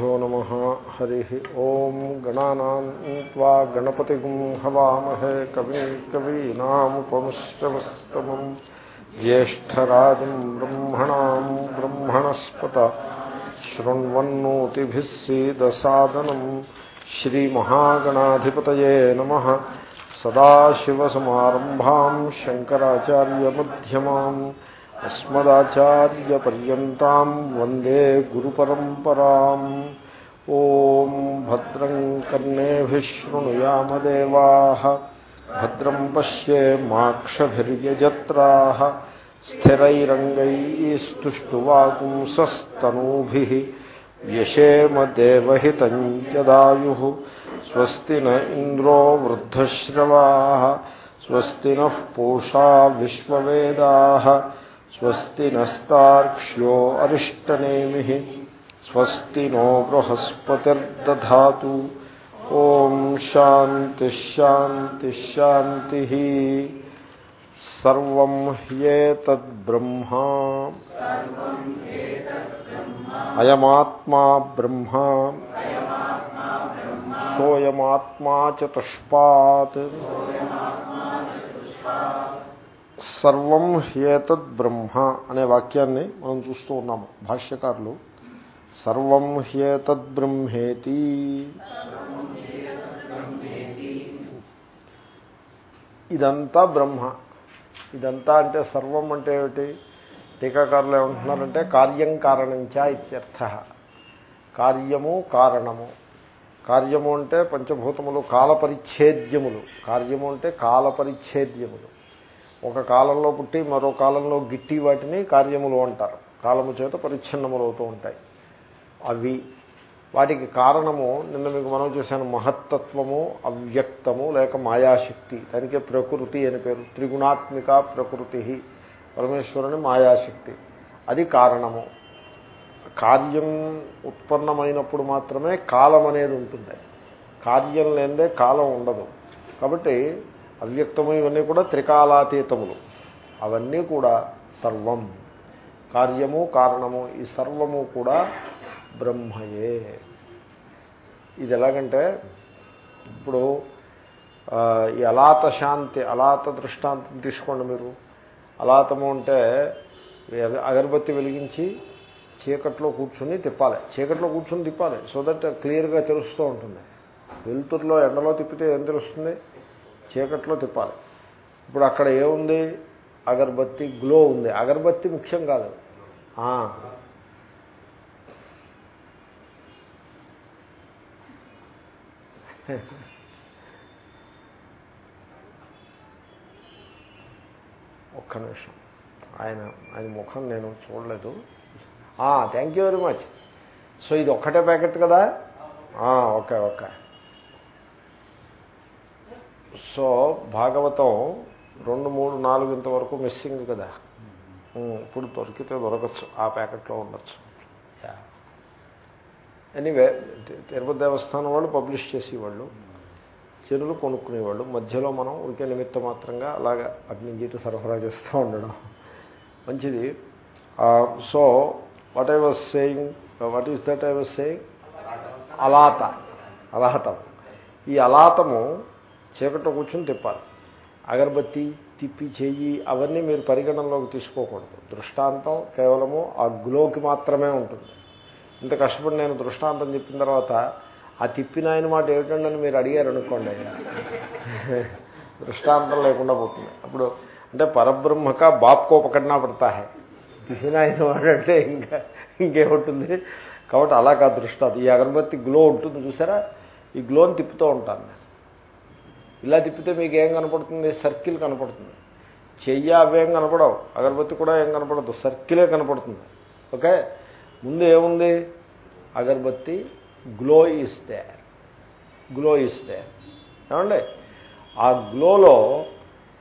श्रीगुरुभ्यो नमः हरिः ॐ गणानां त्वा गणपतिगुं हवामहे कविं कवीनामुपमुश्रवस्तमम् ज्येष्ठराजं ब्रह्मणां ब्रह्मणस्पत शृण्वन्नोतिभिः सीदसादनम् श्रीमहागणाधिपतये नमः सदाशिवसमारम्भां शङ्कराचार्यमध्यमाम् अस्मदाचार्यपर्यन्तां वन्दे गुरुपरम्पराम् ॐ भद्रं कर्णेभिः शृणुयामदेवाः भद्रं पश्येमाक्षभिर्यजत्राः स्थिरैरङ्गैस्तुष्टुवापुंसस्तनूभिः व्यशेमदेवहितं यदायुः स्वस्ति न इन्द्रो वृद्धश्रवाः स्वस्ति नः पूषा विश्ववेदाः स्वस्ति नस्तार्क्ष्यो अरिष्टनेमिः स्वस्ति नो बृहस्पतिर्दधातु। ॐ शान्तिश्शान्तिश्शान्तिः सर्वं ह्येतद्ब्रह्मा अयमात्मा ब्रह्मा। सोऽयमात्मा चतुष्पात् సర్వం హ్యేతద్ బ్రహ్మ అనే వాక్యాన్ని మనం చూస్తూ ఉన్నాము. భాష్యకారులు సర్వం హ్యేతద్ బ్రహ్మేతి. ఇదంతా బ్రహ్మ. ఇదంతా అంటే సర్వం అంటే ఏమిటి? టీకాకారులు ఏమంటున్నారంటే కార్యం కారణంచ ఇత్యర్థ. కార్యము కారణము. కార్యము అంటే పంచభూతములు కాలపరిచ్ఛేద్యములు. కార్యము అంటే కాలపరిచ్ఛేద్యములు. ఒక కాలంలో పుట్టి మరో కాలంలో గిట్టి వాటిని కార్యములు అంటారు. కాలము చేత పరిచ్ఛిన్నములు అవుతూ ఉంటాయి. అవి వాటికి కారణము నిన్న మీకు మనం చేశాను మహత్తత్వము అవ్యక్తము లేక మాయాశక్తి. దానికే ప్రకృతి అని పేరు. త్రిగుణాత్మిక ప్రకృతి. పరమేశ్వరుని మాయాశక్తి. అది కారణము. కార్యం ఉత్పన్నమైనప్పుడు మాత్రమే కాలం అనేది ఉంటుంది. కార్యం లేదే కాలం ఉండదు. కాబట్టి అవ్యక్తము ఇవన్నీ కూడా త్రికాలాతీతములు. అవన్నీ కూడా సర్వం. కార్యము కారణము ఈ సర్వము కూడా బ్రహ్మయే. ఇది ఎలాగంటే ఇప్పుడు ఈ అలాత శాంతి అలాత దృష్టాంతం తీసుకోండి మీరు. అలాతము అంటే అగరబత్తి వెలిగించి చీకట్లో కూర్చుని తిప్పాలి. చీకట్లో కూర్చుని తిప్పాలి. సో దట్ క్లియర్గా తెలుస్తూ ఉంటుంది. వెలుతురులో ఎండలో తిప్పితే ఏం తెలుస్తుంది? చీకట్లో తిప్పాలి. ఇప్పుడు అక్కడ ఏముంది? అగరబత్తి గ్లో ఉంది. అగరబత్తి ముఖ్యం కాదు. ఒక్క నిమిషం. ఆయన ఆయన ముఖం నేను చూడలేదు. Thank you very much so ఇది ఒక్కటే ప్యాకెట్ కదా? Okay okay. సో భాగవతం రెండు మూడు నాలుగు ఇంతవరకు మిస్సింగ్ కదా. ఇప్పుడు దొరికితే దొరకచ్చు ఆ ప్యాకెట్లో ఉండొచ్చు. ఎనీవే తిరుపతి దేవస్థానం వాళ్ళు పబ్లిష్ చేసేవాళ్ళు జనులు కొనుక్కునేవాళ్ళు. మధ్యలో మనం ఉరికే నిమిత్త మాత్రంగా అలాగా అటు నుంచి సరఫరా చేస్తూ ఉండడం. మంచిది. So what I was saying what is that I was saying అలాత అలాతం ఈ అలాతము చీకట్లో కూర్చొని తిప్పాలి. అగరబత్తి తిప్పి చెయ్యి అవన్నీ మీరు పరిగణనలోకి తీసుకోకూడదు. దృష్టాంతం కేవలము ఆ గ్లోకి మాత్రమే ఉంటుంది. ఇంత కష్టపడి నేను దృష్టాంతం చెప్పిన తర్వాత ఆ తిప్పిన ఆయన మాట ఏమిటండని మీరు అడిగారు అనుకోండి దృష్టాంతం లేకుండా పోతుంది. అప్పుడు అంటే పరబ్రహ్మక బాప్కో పకడినా పడతా హే తిప్పిన ఆయన మాట అంటే ఇంకా ఇంకేముంటుంది? కాబట్టి అలా కాదు దృష్టాంతం. ఈ అగరబత్తి గ్లో ఉంటుంది చూసారా? ఈ గ్లోని తిప్పుతూ ఉంటాను ఇలా తిప్పితే మీకు ఏం కనపడుతుంది? సర్కిల్ కనపడుతుంది. చెయ్యి అవేం కనపడవు. అగరబత్తి కూడా ఏం కనపడదు. సర్కిలే కనపడుతుంది. ఓకే? ముందు ఏముంది? అగరబత్తి గ్లో ఇస్తే గ్లో ఇస్తే ఏమండి? ఆ గ్లోలో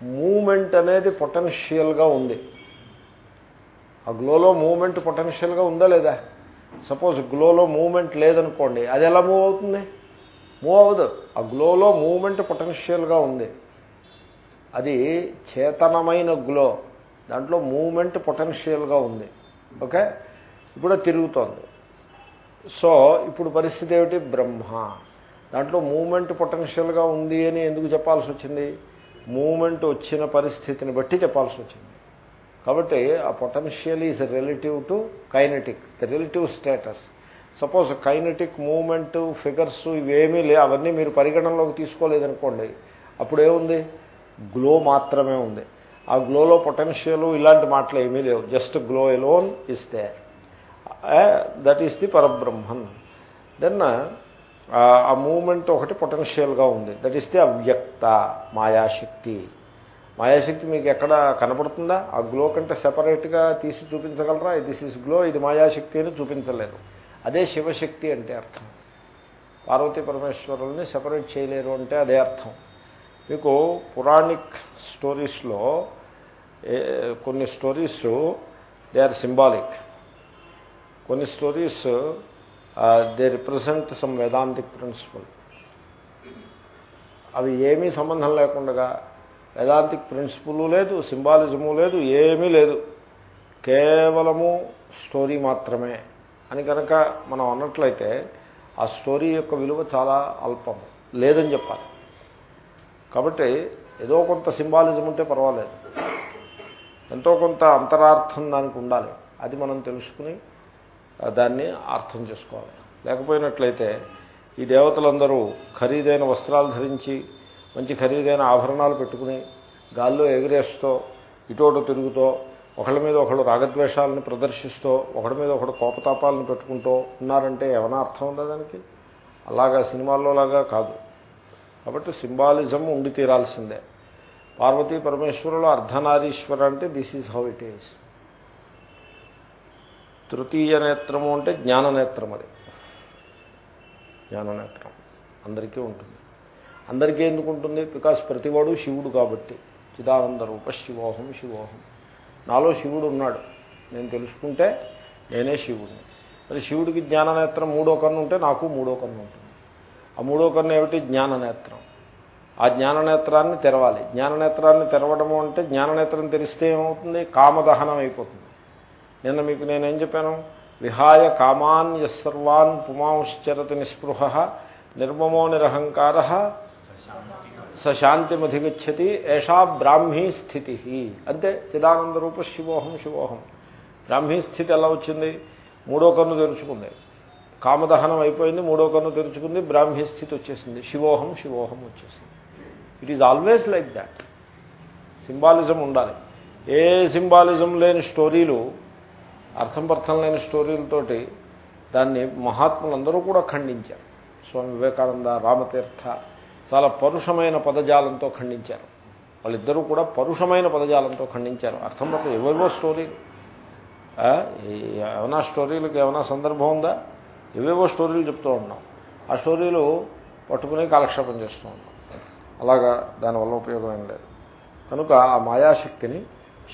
మూమెంట్ అనేది పొటెన్షియల్గా ఉంది. ఆ గ్లోలో మూమెంట్ పొటెన్షియల్గా ఉందా లేదా? సపోజ్ గ్లోలో మూమెంట్ లేదనుకోండి అది ఎలా మూవ్ అవుతుంది? మూవ్ అవ్వదు ఆ గ్లోలో మూమెంట్ పొటెన్షియల్గా ఉంది. అది చేతనమైన గ్లో. దాంట్లో మూమెంట్ పొటెన్షియల్గా ఉంది. ఓకే? ఇప్పుడు తిరుగుతోంది. సో ఇప్పుడు పరిస్థితి ఏమిటి? బ్రహ్మ. దాంట్లో మూమెంట్ పొటెన్షియల్గా ఉంది అని ఎందుకు చెప్పాల్సి వచ్చింది మూమెంట్ వచ్చిన పరిస్థితిని బట్టి చెప్పాల్సి వచ్చింది కాబట్టి ఆ potential is relative to kinetic. The relative status. Suppose kinetic moment figures ఇవేమీ లే అవన్నీ మీరు పరిగణనలోకి తీసుకోలేదనుకోండి అప్పుడు ఏముంది? గ్లో మాత్రమే ఉంది. ఆ గ్లోలో పొటెన్షియల్ ఇలాంటి మాటలు ఏమీ లేవు. Just glow alone is the that is the Parabrahman. Then ఆ మూమెంట్ ఒకటి పొటెన్షియల్గా ఉంది. దట్ ఈస్ ది అవ్యక్త మాయాశక్తి. మాయాశక్తి మీకు ఎక్కడ కనపడుతుందా ఆ గ్లో కంటే సెపరేట్గా తీసి చూపించగలరా? దిస్ ఇస్ గ్లో ఇది మాయాశక్తి అని చూపించలేదు. అదే శివశక్తి అంటే అర్థం. పార్వతీ పరమేశ్వరుల్ని సెపరేట్ చేయలేరు అంటే అదే అర్థం. మీకు పురాణిక్ స్టోరీస్లో కొన్ని స్టోరీస్ దే ఆర్ సింబాలిక్. కొన్ని stories they represent some Vedantic principle. అవి ఏమీ సంబంధం లేకుండా వేదాంతిక్ ప్రిన్సిపల్ లేదు సింబాలిజము లేదు ఏమీ లేదు. కేవలము స్టోరీ మాత్రమే. అని కనుక మనం అన్నట్లయితే ఆ స్టోరీ యొక్క విలువ చాలా అల్పం. లేదని చెప్పాలి. కాబట్టి ఏదో కొంత సింబాలిజం ఉంటే పర్వాలేదు. ఎంతో కొంత అంతరార్థం దానికి ఉండాలి. అది మనం తెలుసుకుని దాన్ని అర్థం చేసుకోవాలి. లేకపోయినట్లయితే ఈ దేవతలందరూ ఖరీదైన వస్త్రాలు ధరించి మంచి ఖరీదైన ఆభరణాలు పెట్టుకుని గాల్లో ఎగిరేస్తూ ఇటోటు తిరుగుతూ ఒకళ్ళ మీద ఒకళ్ళు రాగద్వేషాలను ప్రదర్శిస్తూ ఒకడి మీద ఒకడు కోపతాపాలను పెట్టుకుంటూ ఉన్నారంటే ఏమైనా అర్థం ఉందా దానికి? అలాగా సినిమాల్లో లాగా కాదు. కాబట్టి సింబాలిజం ఉండి తీరాల్సిందే. పార్వతీ పరమేశ్వరులు అర్ధనారీశ్వర అంటే this is how it is తృతీయ నేత్రము అంటే జ్ఞాననేత్రం అది. జ్ఞాననేత్రం అందరికీ ఉంటుంది. అందరికీ ఎందుకు ఉంటుంది? బికాస్ ప్రతివాడు శివుడు కాబట్టి. చిదానంద రూప శివోహం శివోహం. నాలో శివుడు ఉన్నాడు. నేను తెలుసుకుంటే నేనే శివుడిని. మరి శివుడికి జ్ఞాననేత్రం మూడో కన్ను ఉంటే నాకు మూడో కన్ను ఉంటుంది. ఆ మూడో కన్ను ఏమిటి? జ్ఞాననేత్రం. ఆ జ్ఞాననేత్రాన్ని తెరవాలి. జ్ఞాననేత్రాన్ని తెరవడము అంటే జ్ఞాననేత్రం తెరిస్తే ఏమవుతుంది? కామదహనం అయిపోతుంది. నిన్న మీకు నేనేం చెప్పాను? విహాయ కామాన్ యస్సర్వాన్ పుమాంశ్చరతి నిస్పృహ నిర్మమో నిరహంకార సశాంతిమధిగచ్చతి ఏషా బ్రాహ్మీ స్థితి అంతే చిదానందరూప శివోహం శివోహం. బ్రాహ్మీ స్థితి ఎలా వచ్చింది? మూడో కన్ను తెరుచుకుంది. కామదహనం అయిపోయింది మూడో కన్ను తెరుచుకుంది బ్రాహ్మీ స్థితి వచ్చేసింది. శివోహం శివోహం వచ్చేసింది. It is always like that symbolism ఉండాలి. ఏ సింబాలిజం లేని స్టోరీలు అర్థం పర్థం లేని స్టోరీలతోటి దాన్ని మహాత్ములందరూ కూడా ఖండించారు. స్వామి వివేకానంద రామతీర్థ చాలా పరుషమైన పదజాలంతో ఖండించారు. వాళ్ళిద్దరూ కూడా పరుషమైన పదజాలంతో ఖండించారు. అర్థం పర్థం ఎవరివో స్టోరీలు ఏమైనా స్టోరీలకు ఏమైనా సందర్భం ఉందా? ఏవేవో స్టోరీలు చెప్తూ ఉన్నాం. ఆ స్టోరీలు పట్టుకుని కాలక్షేపం చేస్తూ ఉన్నాం. అలాగా దానివల్ల ఉపయోగం ఏం లేదు. కనుక ఆ మాయాశక్తిని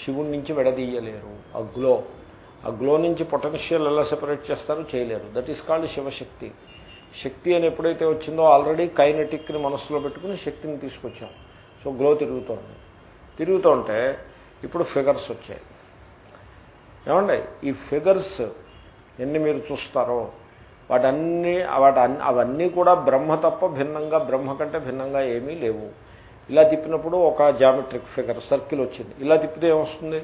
శివుడి నుంచి విడదీయలేరు. ఆ గ్లో. ఆ గ్లో నుంచి పొటెన్షియల్ ఎలా సెపరేట్ చేస్తారో చేయలేరు. That is called Shivashakti. శక్తి అని ఎప్పుడైతే వచ్చిందో ఆల్రెడీ కైనెటిక్ని మనసులో పెట్టుకుని శక్తిని తీసుకొచ్చాం. సో గ్లో తిరుగుతోంది తిరుగుతుంటే ఇప్పుడు ఫిగర్స్ వచ్చాయి. ఏమండి? ఈ ఫిగర్స్ ఎన్ని మీరు చూస్తారో వాటన్ని వాటి అవన్నీ కూడా బ్రహ్మ తప్ప భిన్నంగా బ్రహ్మ కంటే భిన్నంగా ఏమీ లేవు. ఇలా తిప్పినప్పుడు ఒక జామెట్రిక్ ఫిగర్ సర్కిల్ వచ్చింది. ఇలా తిప్పితే ఏమొస్తుంది?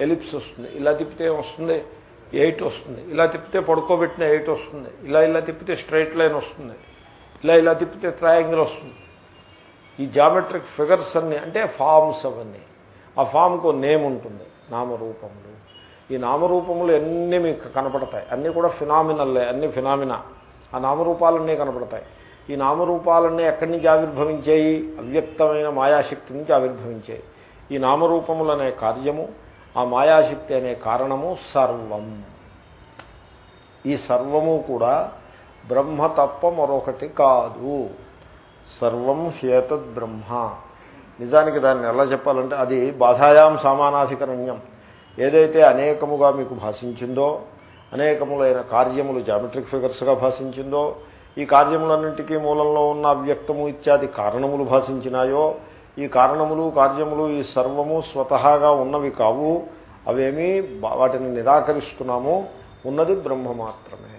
ఎలిప్స్ వస్తుంది. ఇలా తిప్పితే ఏమొస్తుంది? ఎయిట్ వస్తుంది. ఇలా తిప్పితే పడుకోబెట్టిన ఎయిట్ వస్తుంది. ఇలా ఇలా తిప్పితే స్ట్రైట్ లైన్ వస్తుంది. ఇలా ఇలా తిప్పితే ట్రయాంగిల్ వస్తుంది. ఈ జామెట్రిక్ ఫిగర్స్ అన్నీ అంటే ఫామ్స్ అవన్నీ ఆ ఫామ్కు నేమ్ ఉంటుంది. నామరూపములు. ఈ నామరూపములు అన్నీ మీకు కనపడతాయి? అన్నీ కూడా ఫినామినల్లే అన్ని ఫినామినా ఆ నామరూపాలన్నీ కనపడతాయి. ఈ నామరూపాలన్నీ ఎక్కడి నుంచి ఆవిర్భవించాయి? అవ్యక్తమైన మాయాశక్తి నుంచి ఆవిర్భవించాయి. ఈ నామరూపములనే కార్యము ఆ మాయాశక్తి అనే కారణము సర్వం. ఈ సర్వము కూడా బ్రహ్మ తప్ప మరొకటి కాదు. సర్వం హేతద్ బ్రహ్మ. నిజానికి దాన్ని ఎలా చెప్పాలంటే అది బాధాయాం సామానాధికరణ్యం. ఏదైతే అనేకముగా మీకు భాషించిందో అనేకములైన కార్యములు జామెట్రిక్ ఫిగర్స్గా భాషించిందో ఈ కార్యములన్నింటికీ మూలంలో ఉన్న అవ్యక్తము ఇత్యాది కారణములు భాషించినాయో ఈ కారణములు కార్యములు ఈ సర్వము స్వతహాగా ఉన్నవి కావు. అవేమీ వాటిని నిరాకరిస్తున్నాము. ఉన్నది బ్రహ్మ మాత్రమే.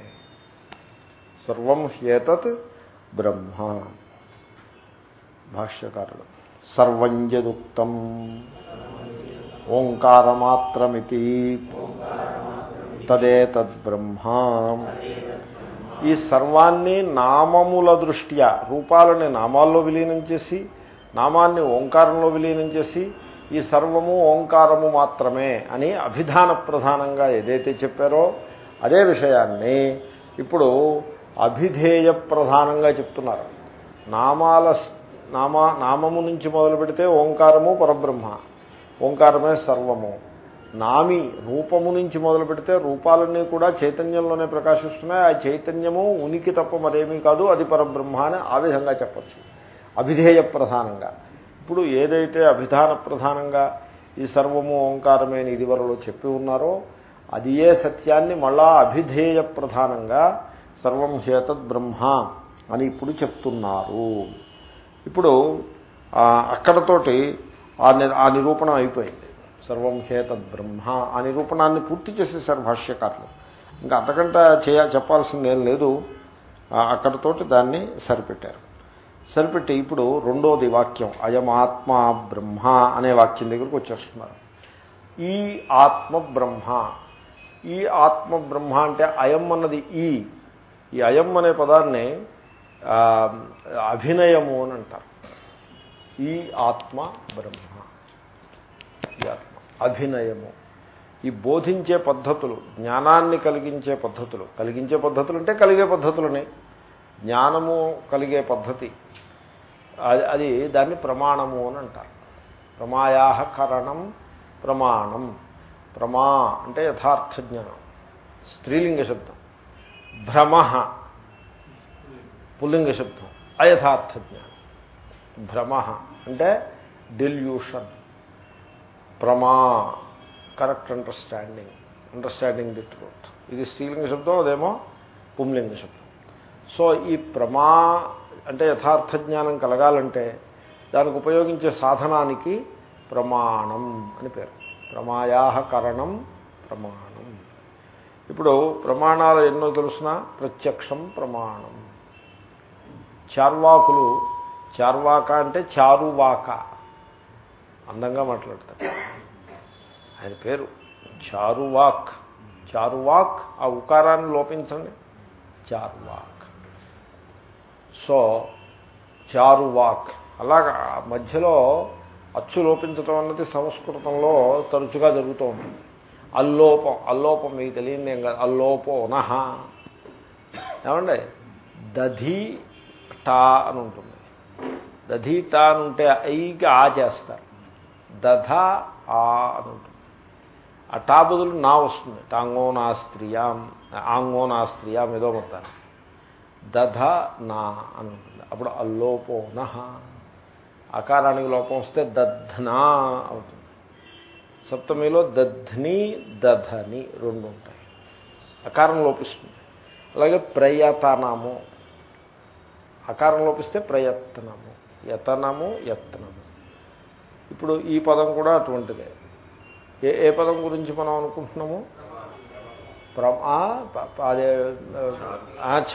సర్వం హ్యేతత్ బ్రహ్మ. భాష్యకారుడు. సర్వంజదుక్తం ఓంకారమాత్రమితి. ఓంకారమాత్రమితి తదేతద్బ్రహ్మ ఈ సర్వాన్ని నామముల దృష్ట్యా రూపాలని నామాల్లో విలీనం చేసి నామాన్ని ఓంకారంలో విలీనం చేసి ఈ సర్వము ఓంకారము మాత్రమే అని అభిధాన ప్రధానంగా ఏదైతే చెప్పారో అదే విషయాన్ని ఇప్పుడు అభిధేయ ప్రధానంగా చెప్తున్నారు. నామాల నామ నామము నుంచి మొదలు పెడితే ఓంకారము పరబ్రహ్మ ఓంకారమే సర్వము. నామి రూపము నుంచి మొదలు పెడితే రూపాలన్నీ కూడా చైతన్యంలోనే ప్రకాశిస్తున్నాయి. ఆ చైతన్యము ఉనికి తప్ప మరేమీ కాదు అది పరబ్రహ్మ అని ఆ విధంగా చెప్పచ్చు. అభిధేయ ప్రధానంగా ఇప్పుడు ఏదైతే అభిధాన ప్రధానంగా ఈ సర్వము ఓంకారమైన ఇదివరలో చెప్పి ఉన్నారో అది ఏ సత్యాన్ని మళ్ళా అభిధేయ ప్రధానంగా సర్వం హేతద్ బ్రహ్మ అని ఇప్పుడు చెప్తున్నారు. ఇప్పుడు అక్కడతోటి ఆ నిరూపణం అయిపోయింది. సర్వం హేతద్ బ్రహ్మ ఆ నిరూపణాన్ని పూర్తి చేసేసారు భాష్యకారులు. ఇంకా అంతకంటే చేయ చెప్పాల్సిందేం లేదు. అక్కడతోటి దాన్ని సరిపెట్టారు. సరిపెట్టి ఇప్పుడు రెండోది వాక్యం. అయమాత్మ బ్రహ్మ అనే వాక్యం దగ్గరకు వచ్చేస్తున్నారు. ఈ ఆత్మ బ్రహ్మ ఈ ఆత్మ బ్రహ్మ అంటే అయం అన్నది ఈ. ఈ అయం అనే పదాన్ని అభినయము అని అంటారు. ఈ ఆత్మ బ్రహ్మ. ఈ ఆత్మ. అభినయము. ఈ బోధించే పద్ధతులు జ్ఞానాన్ని కలిగించే పద్ధతులు. కలిగించే పద్ధతులు అంటే కలిగే పద్ధతులని. జ్ఞానము కలిగే పద్ధతి. అది దాన్ని ప్రమాణము అని అంటారు. ప్రమాయాకరణం ప్రమాణం. ప్రమా అంటే యథార్థ జ్ఞానం. స్త్రీలింగ శబ్దం. భ్రమ పుల్లింగ శబ్దం. అయథార్థ జ్ఞానం. భ్రమ అంటే డెల్యూషన్. ప్రమా correct understanding. Understanding the truth. ఇది స్త్రీలింగ శబ్దం అదేమో పుంలింగ శబ్దం. సో ఈ ప్రమా అంటే యథార్థ జ్ఞానం కలగాలంటే దానికి ఉపయోగించే సాధనానికి ప్రమాణం అని పేరు. ప్రమాయా కరణం ప్రమాణం. ఇప్పుడు ప్రమాణాలు ఎన్నో తెలుసిన? ప్రత్యక్షం ప్రమాణం. చార్వాకులు చార్వాక అంటే చారువాక. అందంగా మాట్లాడతారు. ఆయన పేరు చారువాక్. చారువాక్ ఆ ఉకారాన్ని లోపించండి. చారువాక్. సో చారువాక్ అలాగా మధ్యలో అచ్చు లోపించటం అన్నది సంస్కృతంలో తరచుగా జరుగుతూ ఉంటుంది. అల్లోపం అల్లోపం మీకు తెలియదు ఏం కాదు అల్లోపో నహ. ఏమండి? దధి టా అని ఉంటుంది. దధి టా అని ఉంటే ఐకి ఆ చేస్తారు. దధ ఆ అని ఉంటుంది. ఆ టా బదులు నా వస్తుంది. టాంగో నా స్త్రీయాం ఆంగో నా ఏదో మొత్తాన్ని దధ నా అని ఉంటుంది అప్పుడు అల్లోపోన. అకారానికి లోపం వస్తే దధ్నా అవుతుంది. సప్తమిలో దధ్ని దధని రెండు ఉంటాయి. అకారం లోపిస్తుంది. అలాగే ప్రయతనము. అకారం లోపిస్తే ప్రయత్నము. యతనము యత్నము. ఇప్పుడు ఈ పదం కూడా అటువంటిదే. ఏ ఏ పదం గురించి మనం అనుకుంటున్నాము? అదే